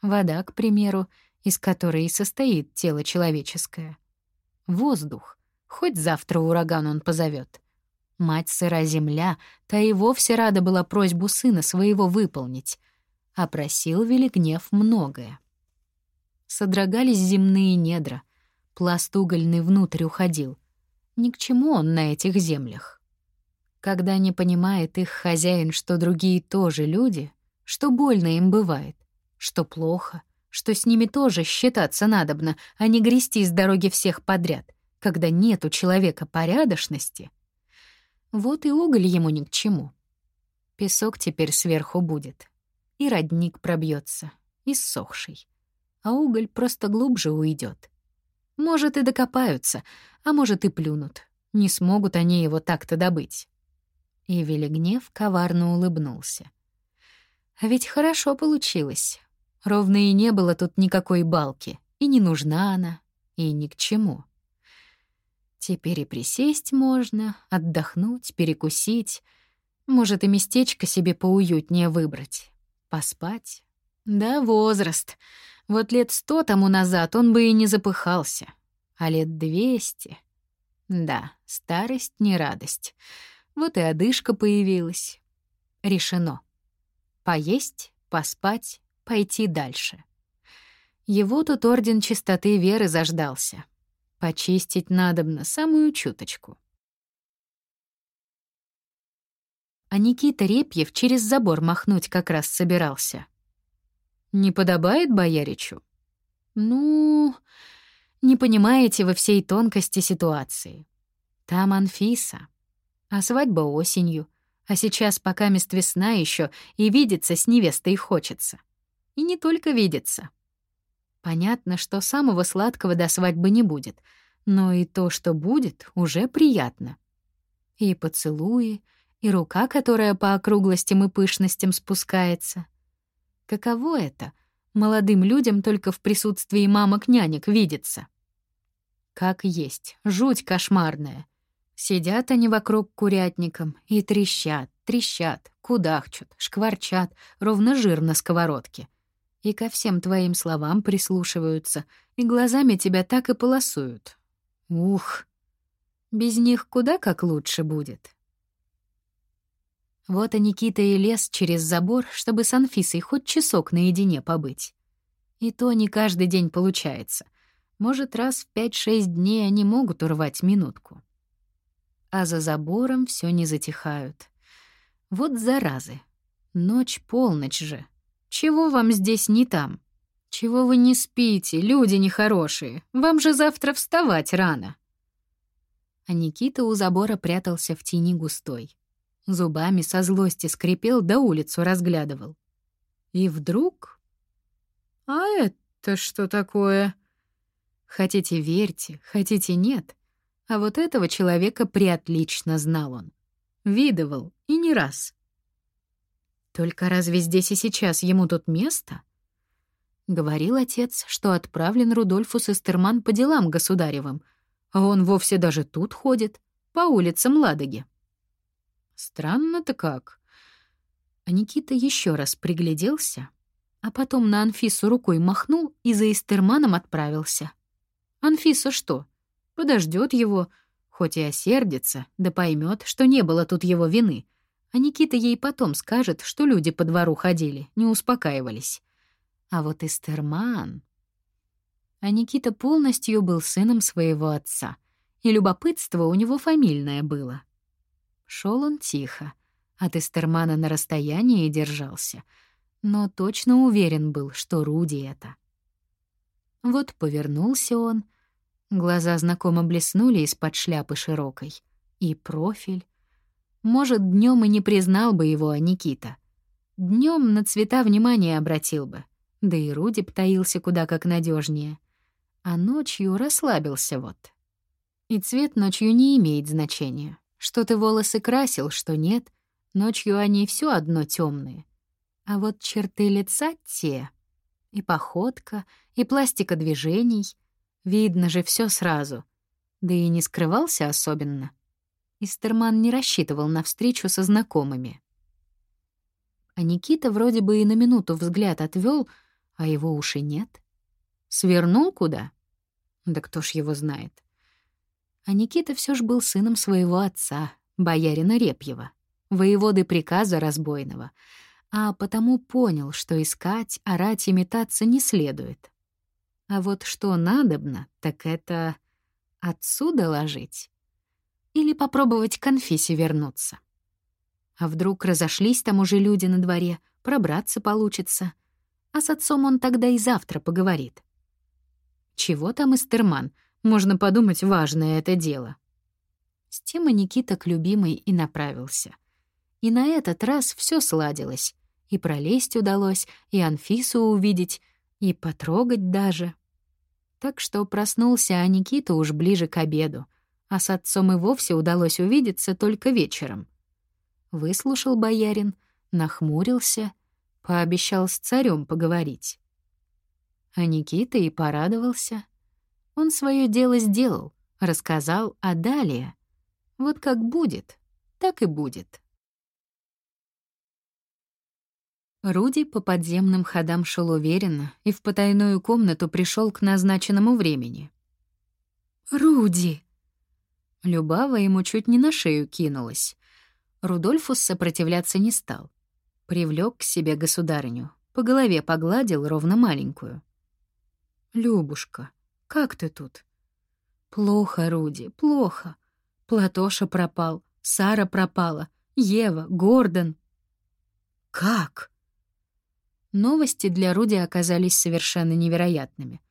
Вода, к примеру, из которой и состоит тело человеческое. Воздух. Хоть завтра ураган он позовет. Мать сыра земля, та и вовсе рада была просьбу сына своего выполнить, а просил Велигнев многое. Содрогались земные недра, пласт угольный внутрь уходил. Ни к чему он на этих землях. Когда не понимает их хозяин, что другие тоже люди, что больно им бывает, что плохо, что с ними тоже считаться надобно, а не грести с дороги всех подряд, когда нет у человека порядочности. Вот и уголь ему ни к чему. Песок теперь сверху будет, и родник пробьется, иссохший, а уголь просто глубже уйдет. Может, и докопаются, а может, и плюнут. Не смогут они его так-то добыть. И Велигнев коварно улыбнулся. А ведь хорошо получилось. Ровно и не было тут никакой балки, и не нужна она, и ни к чему. Теперь и присесть можно, отдохнуть, перекусить, может, и местечко себе поуютнее выбрать, поспать. Да, возраст. Вот лет сто тому назад он бы и не запыхался, а лет двести... Да, старость не радость. Вот и одышка появилась. Решено. Поесть, поспать, пойти дальше. Его тут орден чистоты веры заждался. Почистить надобно самую чуточку. А Никита Репьев через забор махнуть как раз собирался. «Не подобает бояричу?» «Ну, не понимаете вы всей тонкости ситуации. Там Анфиса, а свадьба осенью. А сейчас пока мест весна еще и видеться с невестой хочется. И не только видеться. Понятно, что самого сладкого до свадьбы не будет, но и то, что будет, уже приятно. И поцелуи, и рука, которая по округлостям и пышностям спускается. Каково это — молодым людям только в присутствии мамок-нянек видеться? Как есть, жуть кошмарная. Сидят они вокруг курятником и трещат, трещат, кудахчут, шкварчат, ровно жир на сковородке. И ко всем твоим словам прислушиваются, и глазами тебя так и полосуют. Ух! Без них куда как лучше будет. Вот и Никита и лез через забор, чтобы с Анфисой хоть часок наедине побыть. И то не каждый день получается. Может, раз в 5-6 дней они могут урвать минутку. А за забором все не затихают. Вот заразы. Ночь, полночь же. Чего вам здесь не там? Чего вы не спите, люди нехорошие? Вам же завтра вставать рано. А Никита у забора прятался в тени густой. Зубами со злости скрипел, да улицу разглядывал. И вдруг... «А это что такое?» Хотите — верьте, хотите — нет. А вот этого человека приотлично знал он. Видывал, и не раз. Только разве здесь и сейчас ему тут место? Говорил отец, что отправлен Рудольфус Эстерман по делам государевым, а он вовсе даже тут ходит, по улицам Ладоги. Странно-то как. А Никита еще раз пригляделся, а потом на Анфису рукой махнул и за Эстерманом отправился. Анфиса что? Подождет его, хоть и осердится, да поймет, что не было тут его вины. А Никита ей потом скажет, что люди по двору ходили, не успокаивались. А вот Эстерман... А Никита полностью был сыном своего отца, и любопытство у него фамильное было. Шел он тихо, от Эстермана на расстоянии держался, но точно уверен был, что Руди это. Вот повернулся он, глаза знакомо блеснули из-под шляпы широкой, и профиль. Может, днем и не признал бы его Никита. Днем на цвета внимания обратил бы, да и Руди таился куда как надежнее, а ночью расслабился вот. И цвет ночью не имеет значения. Что ты волосы красил, что нет, ночью они все одно темные. А вот черты лица те, и походка, и пластика движений, видно же все сразу. Да и не скрывался особенно. Истерман не рассчитывал на встречу со знакомыми. А Никита вроде бы и на минуту взгляд отвел, а его уши нет. Свернул куда? Да кто ж его знает. А Никита все ж был сыном своего отца, боярина Репьева, воеводы приказа разбойного, а потому понял, что искать, орать и метаться не следует. А вот что надобно, так это отсюда ложить или попробовать к конфессе вернуться. А вдруг разошлись там уже люди на дворе, пробраться получится. А с отцом он тогда и завтра поговорит. Чего там Эстерман? Можно подумать, важное это дело. С тем и Никита к любимой и направился. И на этот раз все сладилось. И пролезть удалось, и Анфису увидеть, и потрогать даже. Так что проснулся а Никита уж ближе к обеду, а с отцом и вовсе удалось увидеться только вечером. Выслушал боярин, нахмурился, пообещал с царем поговорить. А Никита и порадовался. Он свое дело сделал, рассказал, а далее... Вот как будет, так и будет. Руди по подземным ходам шел уверенно и в потайную комнату пришел к назначенному времени. «Руди!» Любава ему чуть не на шею кинулась. Рудольфус сопротивляться не стал. Привлек к себе государыню, по голове погладил ровно маленькую. «Любушка, как ты тут?» «Плохо, Руди, плохо. Платоша пропал, Сара пропала, Ева, Гордон». «Как?» Новости для Руди оказались совершенно невероятными,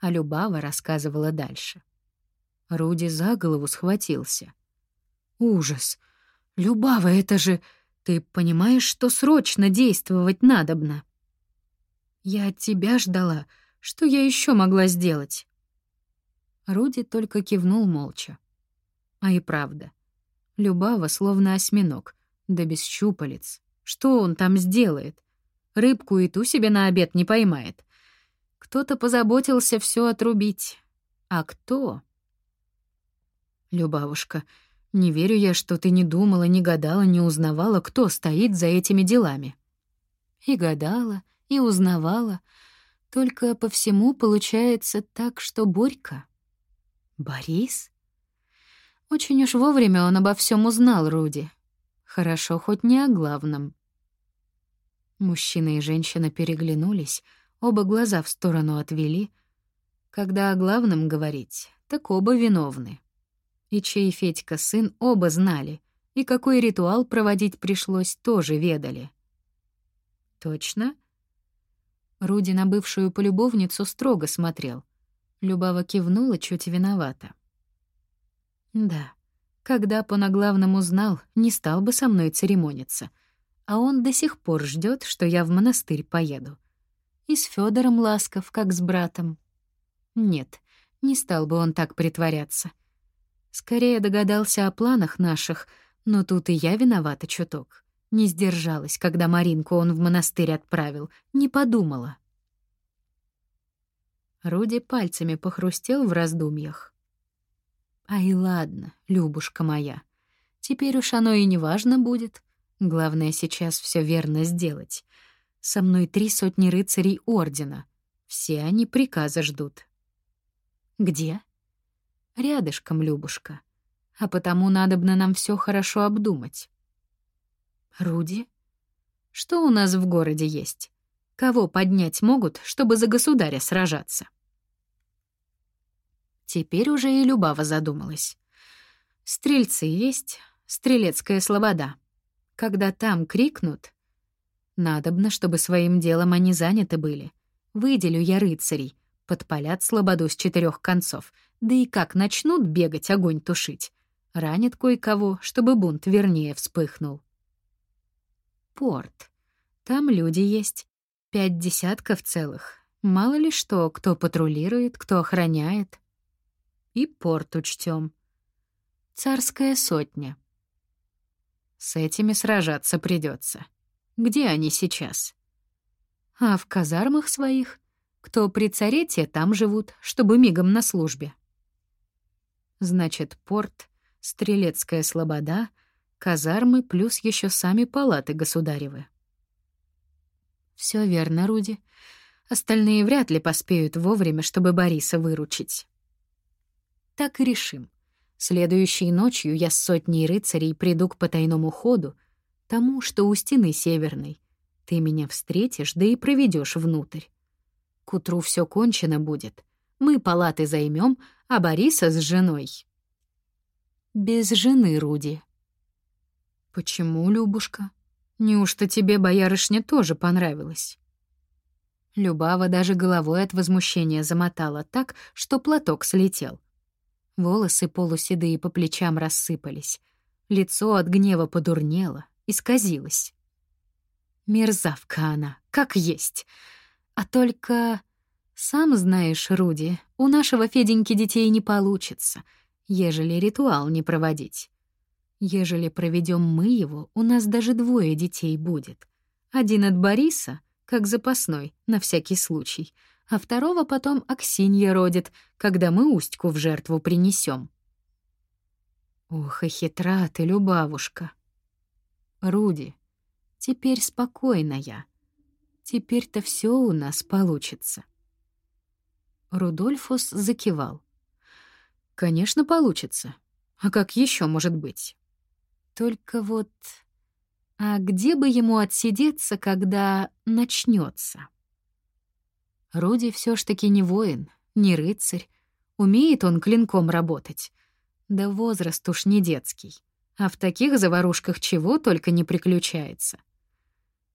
а Любава рассказывала дальше. Руди за голову схватился. «Ужас! Любава, это же... Ты понимаешь, что срочно действовать надобно?» «Я от тебя ждала. Что я еще могла сделать?» Руди только кивнул молча. А и правда. Любава словно осьминог, да без щупалец. Что он там сделает? Рыбку и ту себе на обед не поймает. Кто-то позаботился все отрубить. А кто? Любавушка, не верю я, что ты не думала, не гадала, не узнавала, кто стоит за этими делами. И гадала, и узнавала. Только по всему получается так, что Борька Борис? Очень уж вовремя он обо всем узнал, Руди. Хорошо, хоть не о главном. Мужчина и женщина переглянулись, оба глаза в сторону отвели. Когда о главном говорить, так оба виновны. И чей Федька сын оба знали, и какой ритуал проводить пришлось, тоже ведали. «Точно?» Руди на бывшую полюбовницу строго смотрел. Любава кивнула чуть виновата. «Да, когда по наглавному знал, не стал бы со мной церемониться, а он до сих пор ждет, что я в монастырь поеду. И с Федором ласков, как с братом. Нет, не стал бы он так притворяться. Скорее догадался о планах наших, но тут и я виновата чуток. Не сдержалась, когда Маринку он в монастырь отправил, не подумала. Руди пальцами похрустел в раздумьях. «Ай, ладно, Любушка моя. Теперь уж оно и не важно будет. Главное сейчас все верно сделать. Со мной три сотни рыцарей Ордена. Все они приказа ждут». «Где?» «Рядышком, Любушка. А потому надобно нам все хорошо обдумать». Руди? Что у нас в городе есть? Кого поднять могут, чтобы за государя сражаться? Теперь уже и Любава задумалась. Стрельцы есть, стрелецкая слобода. Когда там крикнут, надобно, чтобы своим делом они заняты были. Выделю я рыцарей, подпалят слободу с четырех концов, да и как начнут бегать огонь тушить. Ранит кое-кого, чтобы бунт вернее вспыхнул порт. Там люди есть. Пять десятков целых. Мало ли что, кто патрулирует, кто охраняет. И порт учтем. Царская сотня. С этими сражаться придется. Где они сейчас? А в казармах своих. Кто при царе, те там живут, чтобы мигом на службе. Значит, порт, Стрелецкая слобода — казармы плюс еще сами палаты государевы. Все верно, Руди. Остальные вряд ли поспеют вовремя, чтобы Бориса выручить. Так и решим. Следующей ночью я с сотней рыцарей приду к потайному ходу, тому, что у стены северной. Ты меня встретишь, да и проведешь внутрь. К утру все кончено будет. Мы палаты займем, а Бориса с женой. Без жены, Руди. «Почему, Любушка? Неужто тебе, боярышня, тоже понравилось?» Любава даже головой от возмущения замотала так, что платок слетел. Волосы полуседые по плечам рассыпались. Лицо от гнева подурнело, исказилось. Мерзавка она, как есть. А только... Сам знаешь, Руди, у нашего Феденьки детей не получится, ежели ритуал не проводить. Ежели проведем мы его, у нас даже двое детей будет. Один от Бориса, как запасной, на всякий случай, а второго потом Аксинья родит, когда мы Устьку в жертву принесем. Ох и хитра ты, Любавушка. Руди, теперь спокойно я. Теперь-то все у нас получится. Рудольфус закивал. Конечно, получится. А как еще может быть? Только вот... А где бы ему отсидеться, когда начнется? Руди все ж таки не воин, не рыцарь. Умеет он клинком работать. Да возраст уж не детский. А в таких заварушках чего только не приключается.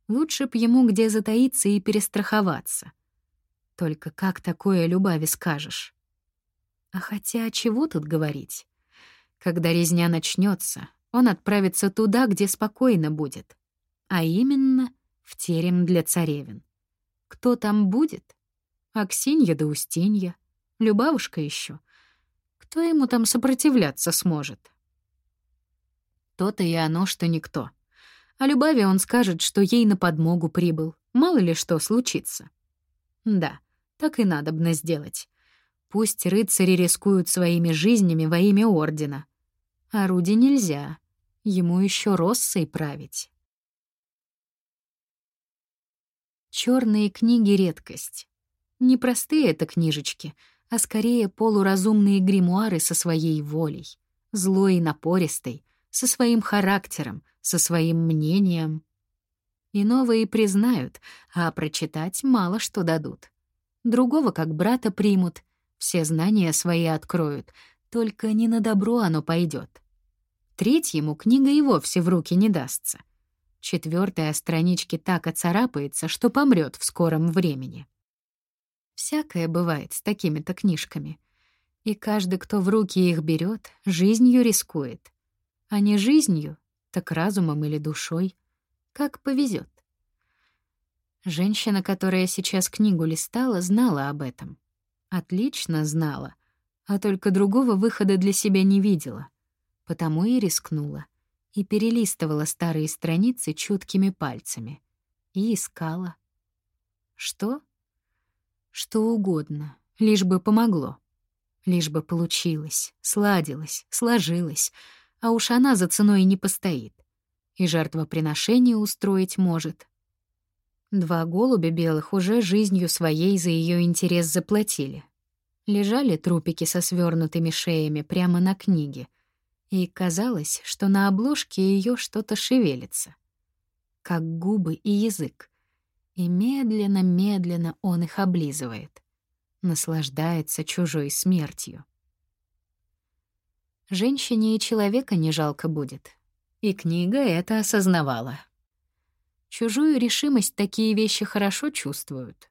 Лучше б ему где затаиться и перестраховаться. Только как такое Любави скажешь? А хотя чего тут говорить? Когда резня начнется, он отправится туда, где спокойно будет, а именно в терем для царевин. Кто там будет? Аксинья да Устинья, Любавушка еще. Кто ему там сопротивляться сможет? То-то и оно, что никто. А Любави он скажет, что ей на подмогу прибыл. Мало ли что случится. Да, так и надобно сделать. Пусть рыцари рискуют своими жизнями во имя Ордена. А нельзя. Ему еще Россой править. Черные книги — редкость. Не простые это книжечки, а скорее полуразумные гримуары со своей волей, злой и напористой, со своим характером, со своим мнением. И признают, а прочитать мало что дадут. Другого как брата примут, все знания свои откроют, только не на добро оно пойдет. Третьему книга и вовсе в руки не дастся. Четвертая странички так оцарапается, что помрет в скором времени. Всякое бывает с такими-то книжками. И каждый, кто в руки их берет, жизнью рискует. А не жизнью, так разумом или душой. Как повезет. Женщина, которая сейчас книгу листала, знала об этом. Отлично знала, а только другого выхода для себя не видела. Потому и рискнула. И перелистывала старые страницы чуткими пальцами. И искала. Что? Что угодно, лишь бы помогло. Лишь бы получилось, сладилось, сложилось. А уж она за ценой не постоит и жертвоприношение устроить может. Два голубя белых уже жизнью своей за ее интерес заплатили. Лежали трупики со свернутыми шеями прямо на книге, и казалось, что на обложке ее что-то шевелится, как губы и язык, и медленно-медленно он их облизывает, наслаждается чужой смертью. Женщине и человека не жалко будет, и книга это осознавала. Чужую решимость такие вещи хорошо чувствуют.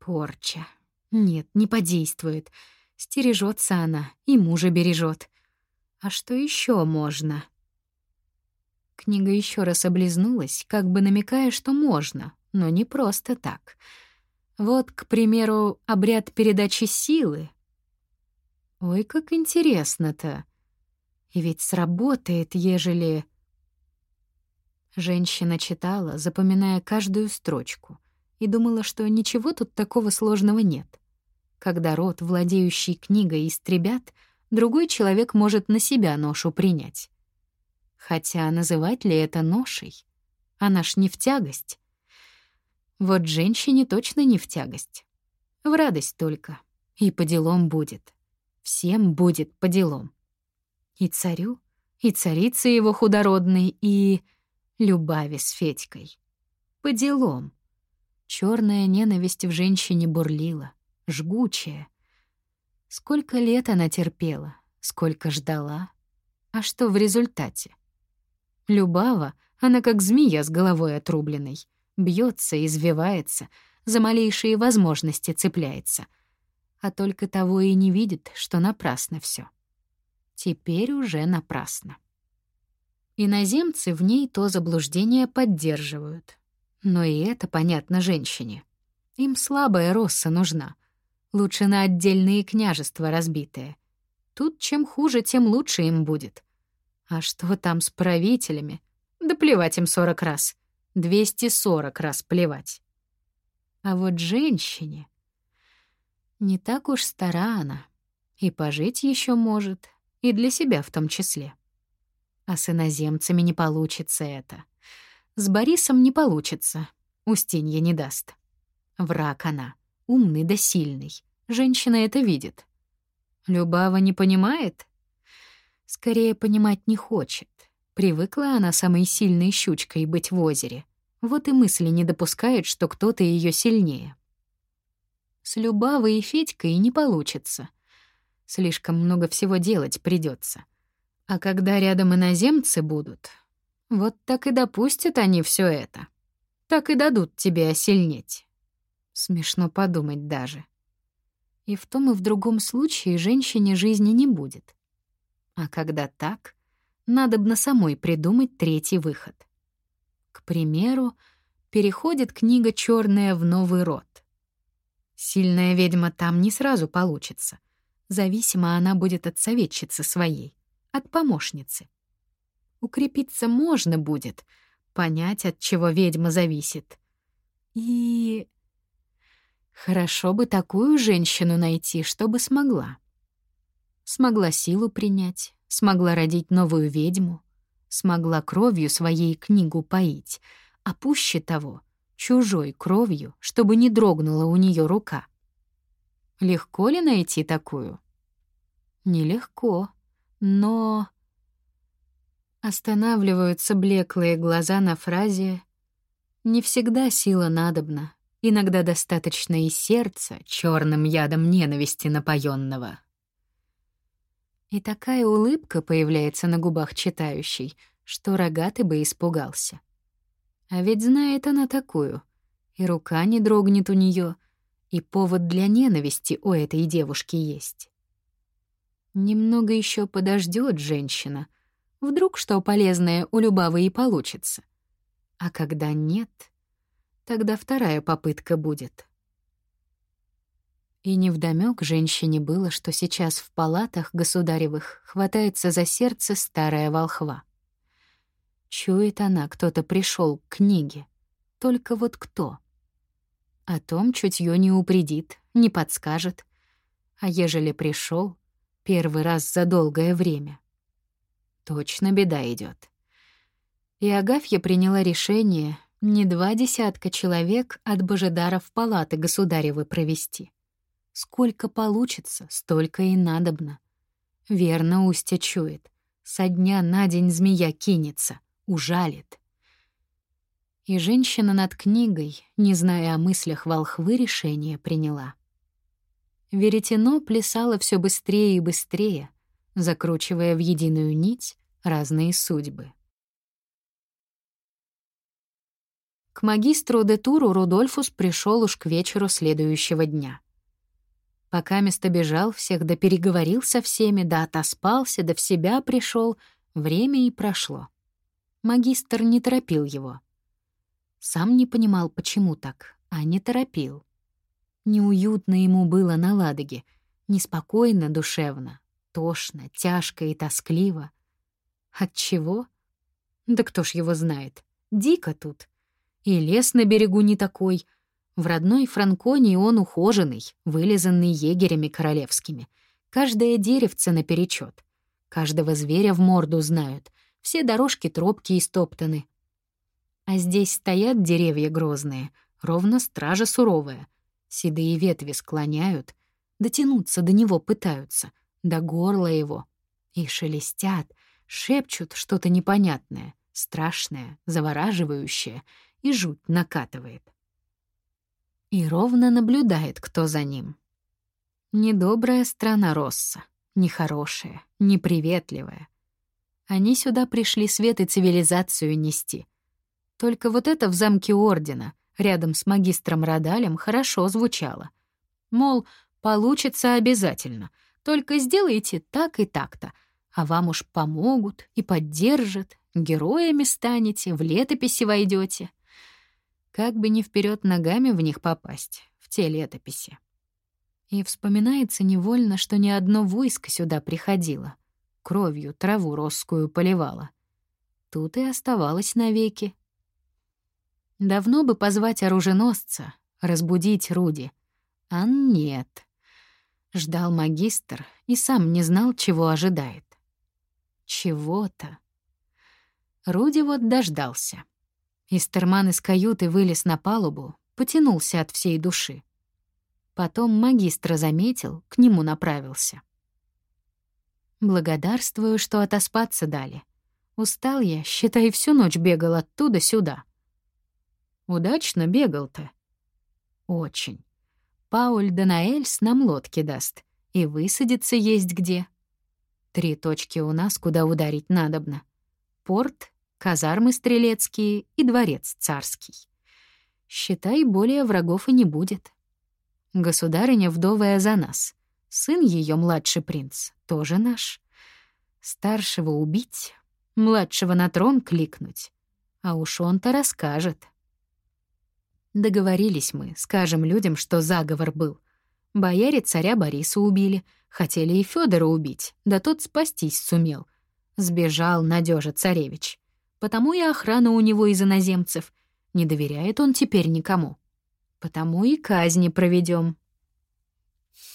Порча. Нет, не подействует. Стережется она, и мужа бережет. А что еще можно? Книга еще раз облизнулась, как бы намекая, что можно, но не просто так. Вот, к примеру, обряд передачи силы. Ой, как интересно-то. И ведь сработает, ежели... Женщина читала, запоминая каждую строчку, и думала, что ничего тут такого сложного нет. Когда род, владеющий книгой, истребят, другой человек может на себя ношу принять. Хотя называть ли это ношей? Она ж не в тягость. Вот женщине точно не в тягость. В радость только. И по делам будет. Всем будет по делам. И царю, и царице его худородной, и Любави с Федькой. По делам. Черная ненависть в женщине бурлила, жгучая. Сколько лет она терпела, сколько ждала. А что в результате? Любава, она как змея с головой отрубленной, бьется, извивается, за малейшие возможности цепляется. А только того и не видит, что напрасно все. Теперь уже напрасно. Иноземцы в ней то заблуждение поддерживают. Но и это понятно женщине. Им слабая росса нужна. Лучше на отдельные княжества разбитые. Тут чем хуже, тем лучше им будет. А что там с правителями? Да плевать им сорок раз. Двести сорок раз плевать. А вот женщине... Не так уж стара она. И пожить еще может, и для себя в том числе. А с иноземцами не получится это. С Борисом не получится. Устинья не даст. Враг она. Умный да сильный. Женщина это видит. Любава не понимает? Скорее, понимать не хочет. Привыкла она самой сильной щучкой быть в озере. Вот и мысли не допускает, что кто-то ее сильнее. С Любавой и Федькой не получится. Слишком много всего делать придется. А когда рядом иноземцы будут, вот так и допустят они все это. Так и дадут тебе осильнеть. Смешно подумать даже. И в том и в другом случае женщине жизни не будет. А когда так, надо бы на самой придумать третий выход. К примеру, переходит книга черная в новый род. Сильная ведьма там не сразу получится. Зависима она будет от советчицы своей, от помощницы. Укрепиться можно будет, понять, от чего ведьма зависит. И... Хорошо бы такую женщину найти, чтобы смогла. Смогла силу принять, смогла родить новую ведьму, смогла кровью своей книгу поить, а пуще того — чужой кровью, чтобы не дрогнула у нее рука. Легко ли найти такую? Нелегко, но... Останавливаются блеклые глаза на фразе «Не всегда сила надобна, иногда достаточно и сердца черным ядом ненависти напоенного». И такая улыбка появляется на губах читающей, что рогатый бы испугался. А ведь знает она такую, и рука не дрогнет у нее, и повод для ненависти у этой девушки есть. Немного еще подождет женщина. Вдруг что полезное у Любавы и получится. А когда нет, тогда вторая попытка будет. И невдомёк женщине было, что сейчас в палатах государевых хватается за сердце старая волхва. Чует она, кто-то пришел к книге. Только вот кто? О том чутье не упредит, не подскажет. А ежели пришел первый раз за долгое время, точно беда идет. И Агафья приняла решение не два десятка человек от Божедаров палаты государевы провести. Сколько получится, столько и надобно. Верно Устя чует. Со дня на день змея кинется, ужалит. И женщина над книгой, не зная о мыслях волхвы, решение приняла. Веретено плясало все быстрее и быстрее, закручивая в единую нить разные судьбы. К магистру де Туру Рудольфус пришел уж к вечеру следующего дня. Пока место бежал, всех да переговорил со всеми, да отоспался, да в себя пришел, время и прошло. Магистр не торопил его. Сам не понимал, почему так, а не торопил. Неуютно ему было на Ладоге, неспокойно душевно, тошно, тяжко и тоскливо. От чего? Да кто ж его знает. Дико тут. И лес на берегу не такой — в родной Франконии он ухоженный, вылизанный егерями королевскими. Каждое деревце наперечет. Каждого зверя в морду знают. Все дорожки тропки истоптаны. А здесь стоят деревья грозные, ровно стража суровая. Седые ветви склоняют, дотянуться до него пытаются, до горла его. И шелестят, шепчут что-то непонятное, страшное, завораживающее, и жуть накатывает и ровно наблюдает, кто за ним. Недобрая страна Росса, нехорошая, неприветливая. Они сюда пришли свет и цивилизацию нести. Только вот это в замке Ордена, рядом с магистром Радалем, хорошо звучало. Мол, получится обязательно, только сделайте так и так-то, а вам уж помогут и поддержат, героями станете, в летописи войдете. Как бы ни вперед ногами в них попасть, в те летописи. И вспоминается невольно, что ни одно войско сюда приходило. Кровью траву росскую поливало. Тут и оставалось навеки. Давно бы позвать оруженосца, разбудить Руди. А нет. Ждал магистр и сам не знал, чего ожидает. Чего-то. Руди вот дождался. Истерман из каюты вылез на палубу, потянулся от всей души. Потом магистра заметил, к нему направился. «Благодарствую, что отоспаться дали. Устал я, считай, всю ночь бегал оттуда-сюда». «Удачно бегал-то?» «Очень. Пауль Данаэльс нам лодки даст, и высадиться есть где. Три точки у нас, куда ударить надобно. Порт казармы стрелецкие и дворец царский. Считай, более врагов и не будет. Государыня вдовая за нас. Сын ее младший принц, тоже наш. Старшего убить, младшего на трон кликнуть. А уж он-то расскажет. Договорились мы, скажем людям, что заговор был. Бояре царя Бориса убили, хотели и Федора убить, да тот спастись сумел. Сбежал Надежа царевич. Потому и охрана у него из иноземцев. Не доверяет он теперь никому. Потому и казни проведем.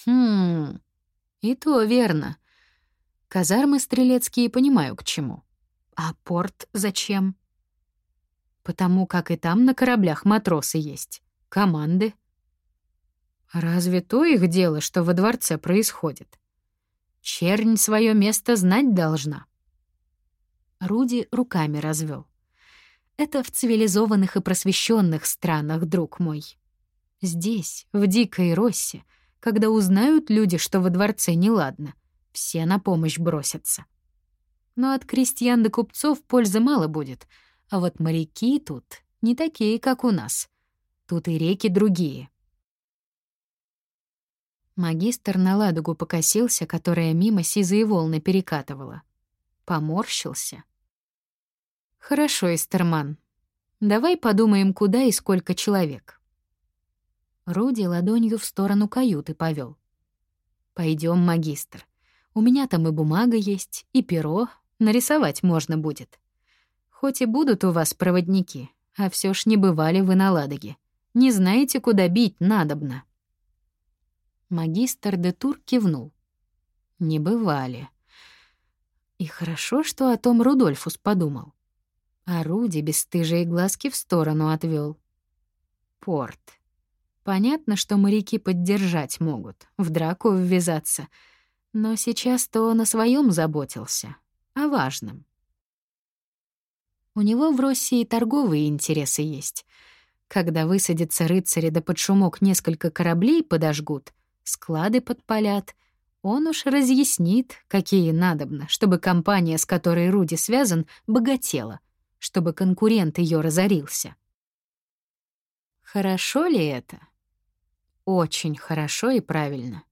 Хм, и то верно. Казармы стрелецкие понимаю к чему. А порт зачем? Потому как и там на кораблях матросы есть, команды. Разве то их дело, что во дворце происходит? Чернь свое место знать должна. Руди руками развел. Это в цивилизованных и просвещенных странах, друг мой. Здесь, в дикой Россе, когда узнают люди, что во дворце неладно, все на помощь бросятся. Но от крестьян до купцов пользы мало будет, а вот моряки тут не такие, как у нас. Тут и реки другие. Магистр на ладугу покосился, которая мимо сизые волны перекатывала. Поморщился. «Хорошо, Эстерман. Давай подумаем, куда и сколько человек». Руди ладонью в сторону каюты повел. Пойдем, магистр. У меня там и бумага есть, и перо. Нарисовать можно будет. Хоть и будут у вас проводники, а все ж не бывали вы на Ладоге. Не знаете, куда бить надобно». Магистр де Тур кивнул. «Не бывали». И хорошо, что о том Рудольфус подумал. А Руди бесстыжие глазки в сторону отвел. Порт. Понятно, что моряки поддержать могут, в драку ввязаться. Но сейчас-то он о своем заботился, о важном. У него в России торговые интересы есть. Когда высадятся рыцари да под шумок несколько кораблей подожгут, склады подпалят, он уж разъяснит, какие надобно, чтобы компания, с которой Руди связан, богатела — чтобы конкурент ее разорился. Хорошо ли это? Очень хорошо и правильно.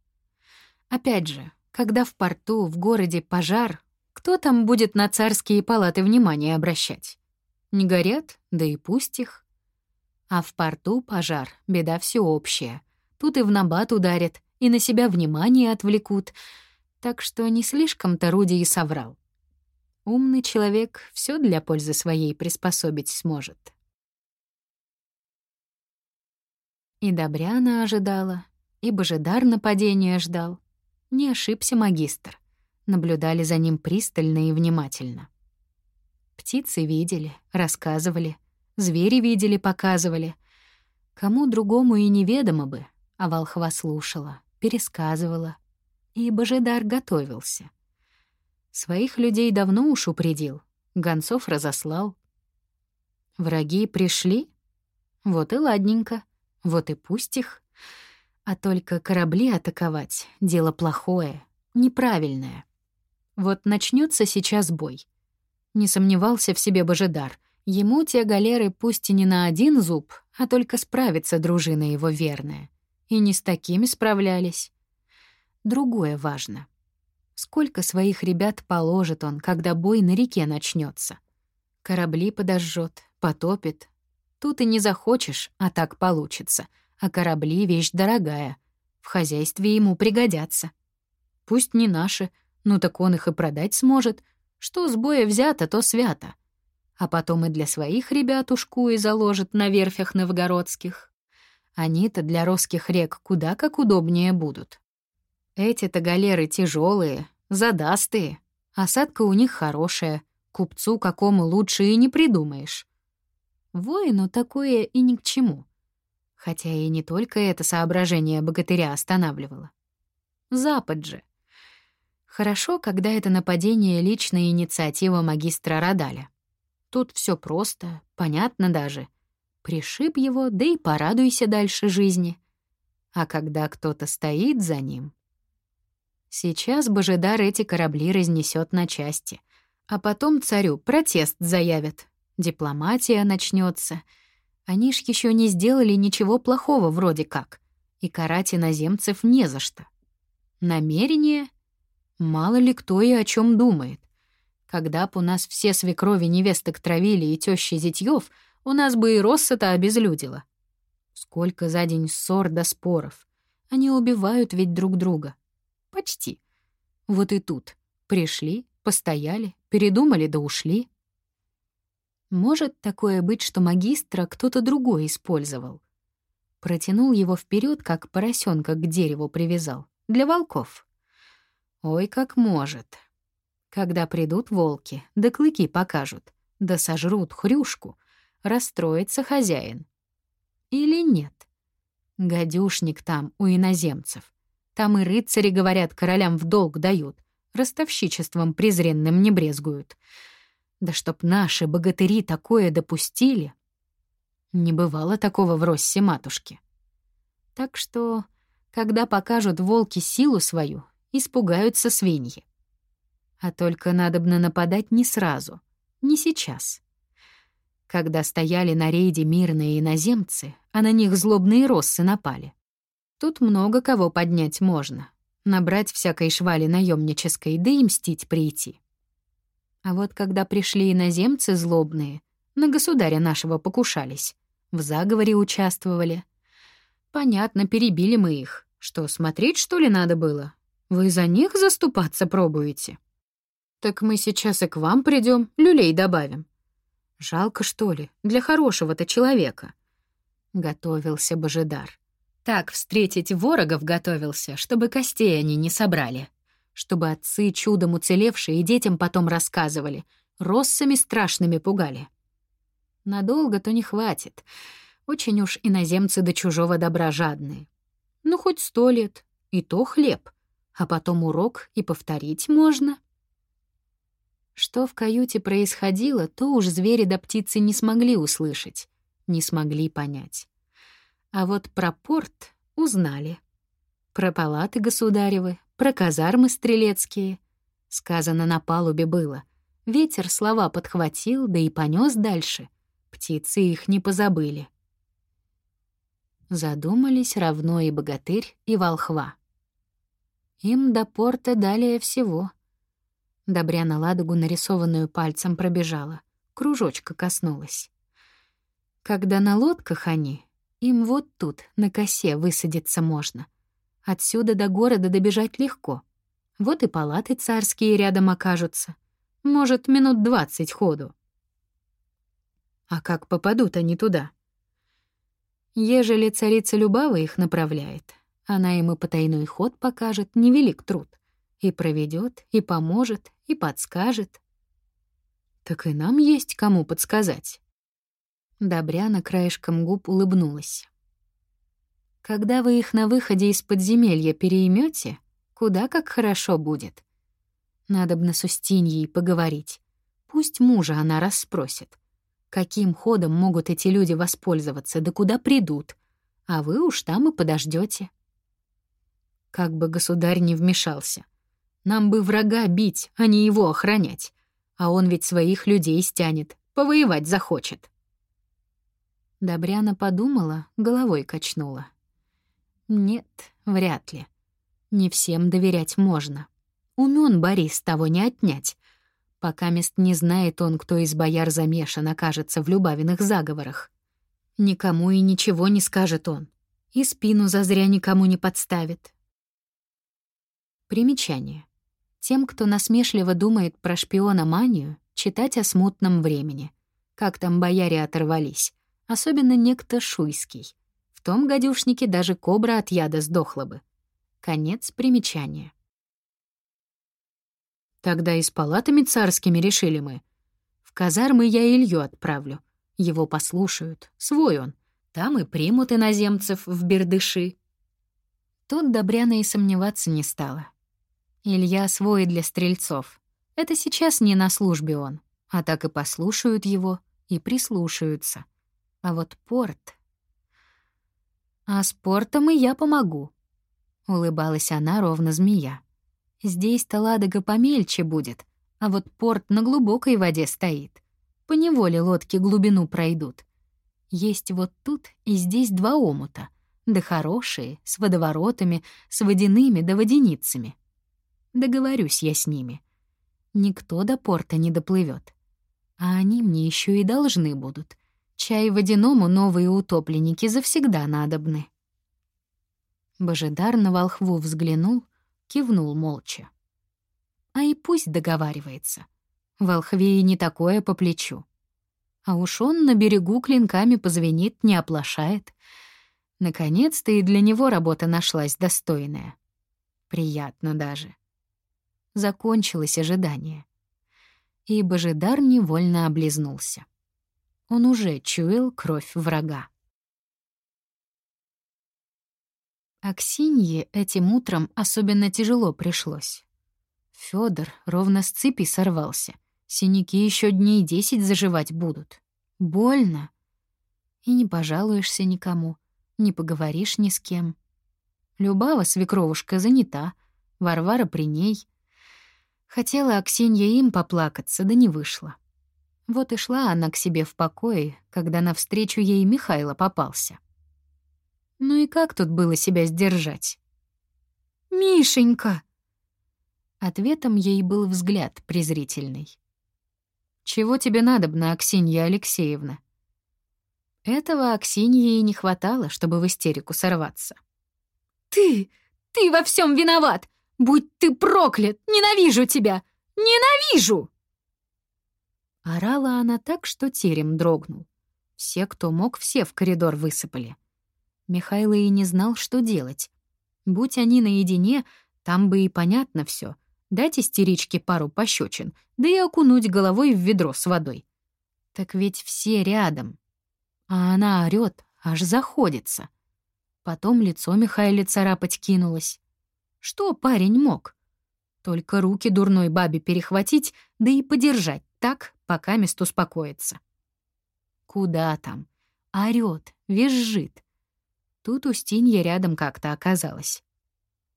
Опять же, когда в порту, в городе пожар, кто там будет на царские палаты внимание обращать? Не горят? Да и пусть их. А в порту пожар — беда всеобщая. Тут и в набат ударят, и на себя внимание отвлекут. Так что не слишком-то Руди и соврал. Умный человек все для пользы своей приспособить сможет. И Добряна ожидала, и Божидар нападения ждал. Не ошибся магистр. Наблюдали за ним пристально и внимательно. Птицы видели, рассказывали, звери видели, показывали. Кому другому и неведомо бы, а волхва слушала, пересказывала. И Божидар готовился — Своих людей давно уж упредил, гонцов разослал. Враги пришли? Вот и ладненько, вот и пусть их. А только корабли атаковать — дело плохое, неправильное. Вот начнется сейчас бой. Не сомневался в себе Божидар. Ему те галеры пусть и не на один зуб, а только справится дружина его верная. И не с такими справлялись. Другое важно. Сколько своих ребят положит он, когда бой на реке начнется? Корабли подожжет, потопит. Тут и не захочешь, а так получится. А корабли — вещь дорогая. В хозяйстве ему пригодятся. Пусть не наши, ну так он их и продать сможет. Что с боя взято, то свято. А потом и для своих ребят ушку и заложит на верфях новгородских. Они-то для русских рек куда как удобнее будут. Эти-то галеры тяжелые, задастые. Осадка у них хорошая. Купцу какому лучше и не придумаешь. Воину такое и ни к чему. Хотя и не только это соображение богатыря останавливало. Запад же. Хорошо, когда это нападение — личная инициатива магистра Радаля. Тут все просто, понятно даже. Пришиб его, да и порадуйся дальше жизни. А когда кто-то стоит за ним, Сейчас Божидар эти корабли разнесет на части. А потом царю протест заявят. Дипломатия начнется. Они ж еще не сделали ничего плохого вроде как. И карать иноземцев не за что. Намерение? Мало ли кто и о чем думает. Когда б у нас все свекрови невесток травили и тещи зятьёв, у нас бы и Росса-то обезлюдила. Сколько за день ссор да споров. Они убивают ведь друг друга. Почти. Вот и тут. Пришли, постояли, передумали да ушли. Может такое быть, что магистра кто-то другой использовал. Протянул его вперед, как поросенка к дереву привязал. Для волков. Ой, как может. Когда придут волки, да клыки покажут, да сожрут хрюшку, расстроится хозяин. Или нет? Гадюшник там у иноземцев. Там и рыцари, говорят, королям в долг дают, ростовщичеством презренным не брезгуют. Да чтоб наши богатыри такое допустили. Не бывало такого в Россе матушки. Так что, когда покажут волки силу свою, испугаются свиньи. А только надобно нападать не сразу, не сейчас. Когда стояли на рейде мирные иноземцы, а на них злобные россы напали. Тут много кого поднять можно. Набрать всякой швали наемнической, да и мстить прийти. А вот когда пришли иноземцы злобные, на государя нашего покушались, в заговоре участвовали. Понятно, перебили мы их. Что, смотреть, что ли, надо было? Вы за них заступаться пробуете? Так мы сейчас и к вам придем, люлей добавим. Жалко, что ли, для хорошего-то человека. Готовился Божидар. Так встретить ворогов готовился, чтобы костей они не собрали. Чтобы отцы, чудом уцелевшие, детям потом рассказывали, россами страшными пугали. Надолго-то не хватит. Очень уж иноземцы до чужого добра жадные. Ну, хоть сто лет, и то хлеб. А потом урок и повторить можно. Что в каюте происходило, то уж звери да птицы не смогли услышать, не смогли понять. А вот про порт узнали. Про палаты государевы, про казармы стрелецкие. Сказано на палубе было. Ветер слова подхватил, да и понес дальше. Птицы их не позабыли. Задумались равно и богатырь, и волхва. Им до порта далее всего — Добряна ладогу, нарисованную пальцем, пробежала. Кружочка коснулась. Когда на лодках они, им вот тут, на косе, высадиться можно. Отсюда до города добежать легко. Вот и палаты царские рядом окажутся. Может, минут двадцать ходу. А как попадут они туда? Ежели царица Любава их направляет, она им и потайной ход покажет, невелик труд. И проведет, и поможет, и подскажет. Так и нам есть кому подсказать. Добряна краешком губ улыбнулась. Когда вы их на выходе из подземелья переймете, куда как хорошо будет. Надобно с Устиньей поговорить. Пусть мужа она расспросит. Каким ходом могут эти люди воспользоваться, да куда придут, а вы уж там и подождете. Как бы государь не вмешался. Нам бы врага бить, а не его охранять. А он ведь своих людей стянет, повоевать захочет. Добряна подумала, головой качнула. Нет, вряд ли. Не всем доверять можно. Умён Борис, того не отнять. Пока мест не знает он, кто из бояр замешан, окажется в Любавиных заговорах. Никому и ничего не скажет он. И спину зазря никому не подставит. Примечание. Тем, кто насмешливо думает про шпиономанию, читать о смутном времени. Как там бояре оторвались. Особенно некто Шуйский. В том гадюшнике даже кобра от яда сдохла бы. Конец примечания. Тогда и с палатами царскими решили мы. В казармы я Илью отправлю. Его послушают, свой он. Там и примут иноземцев в бердыши. Тут Добряна и сомневаться не стала. Илья свой для стрельцов. Это сейчас не на службе он, а так и послушают его и прислушаются. А вот порт... А с портом и я помогу. Улыбалась она ровно змея. Здесь-то Ладога помельче будет, а вот порт на глубокой воде стоит. По неволе лодки глубину пройдут. Есть вот тут и здесь два омута, да хорошие, с водоворотами, с водяными да водяницами. Договорюсь я с ними. Никто до порта не доплывет. А они мне еще и должны будут. Чай водяному новые утопленники завсегда надобны. Божидар на волхву взглянул, кивнул молча. А и пусть договаривается. Волхве и не такое по плечу. А уж он на берегу клинками позвенит, не оплошает. Наконец-то и для него работа нашлась достойная. Приятно даже закончилось ожидание. И Божидар невольно облизнулся. Он уже чуял кровь врага. Аксинье этим утром особенно тяжело пришлось. Фёдор ровно с цепи сорвался, Синяки еще дней десять заживать будут. Больно. И не пожалуешься никому, не поговоришь ни с кем. Любава, свекровушка, занята, Варвара при ней. Хотела Аксинья им поплакаться, да не вышло. Вот и шла она к себе в покое, когда навстречу ей Михайло попался. Ну и как тут было себя сдержать? «Мишенька!» Ответом ей был взгляд презрительный. «Чего тебе надобно, Аксинья Алексеевна?» Этого Аксинье и не хватало, чтобы в истерику сорваться. «Ты! Ты во всем виноват! Будь ты проклят! Ненавижу тебя! Ненавижу!» Орала она так, что терем дрогнул. Все, кто мог, все в коридор высыпали. Михайло и не знал, что делать. Будь они наедине, там бы и понятно все дать истеричке пару пощечин, да и окунуть головой в ведро с водой. Так ведь все рядом. А она орёт, аж заходится. Потом лицо Михаила царапать кинулось. Что парень мог? Только руки дурной бабе перехватить, да и подержать так, пока мест успокоится. Куда там? Орёт, визжит. Тут Устинья рядом как-то оказалась.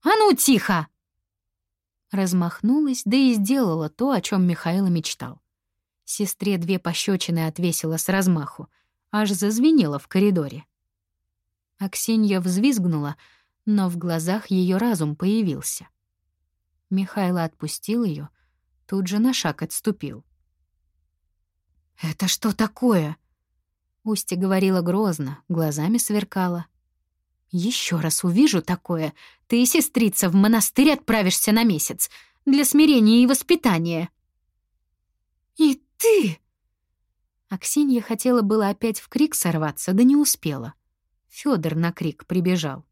«А ну, тихо!» Размахнулась, да и сделала то, о чем Михаил мечтал. Сестре две пощечины отвесила с размаху, аж зазвенела в коридоре. Аксинья взвизгнула, но в глазах ее разум появился. Михайло отпустил ее, тут же на шаг отступил. «Это что такое?» Устья говорила грозно, глазами сверкала. Еще раз увижу такое, ты сестрица в монастырь отправишься на месяц для смирения и воспитания. И ты? Аксинья хотела было опять в крик сорваться, да не успела. Федор на крик прибежал.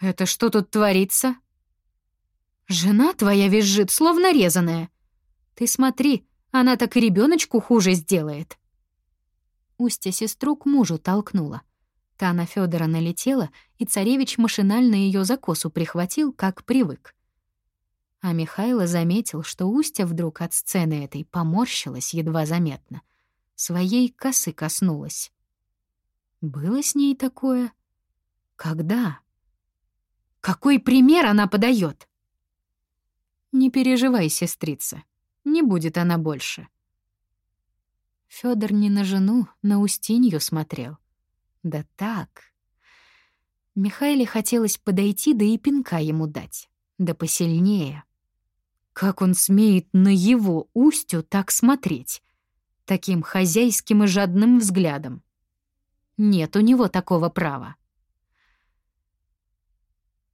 Это что тут творится? Жена твоя визжит, словно резаная. Ты смотри, она так и ребеночку хуже сделает. Устья сестру к мужу толкнула. Та на Федора налетела, и царевич машинально ее за косу прихватил, как привык. А Михайло заметил, что Устя вдруг от сцены этой поморщилась едва заметно. Своей косы коснулась. Было с ней такое? Когда? Какой пример она подает? Не переживай, сестрица, не будет она больше. Федор не на жену, на Устинью смотрел — да так. Михаиле хотелось подойти, да и пинка ему дать. Да посильнее. Как он смеет на его устью так смотреть? Таким хозяйским и жадным взглядом. Нет у него такого права.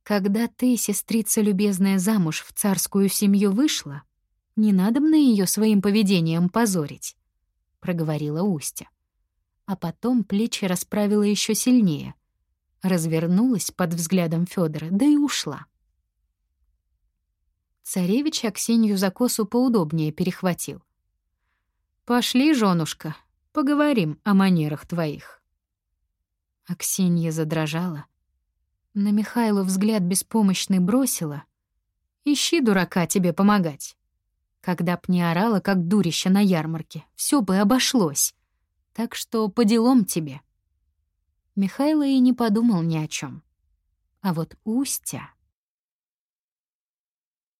Когда ты, сестрица любезная, замуж в царскую семью вышла, не надо мне ее своим поведением позорить, — проговорила Устя а потом плечи расправила еще сильнее. Развернулась под взглядом Федора, да и ушла. Царевич Аксинью за косу поудобнее перехватил. «Пошли, женушка, поговорим о манерах твоих». Аксинья задрожала. На Михайлу взгляд беспомощный бросила. «Ищи дурака тебе помогать». Когда б не орала, как дурища на ярмарке, все бы обошлось. Так что по делам тебе». Михайло и не подумал ни о чем. А вот Устя...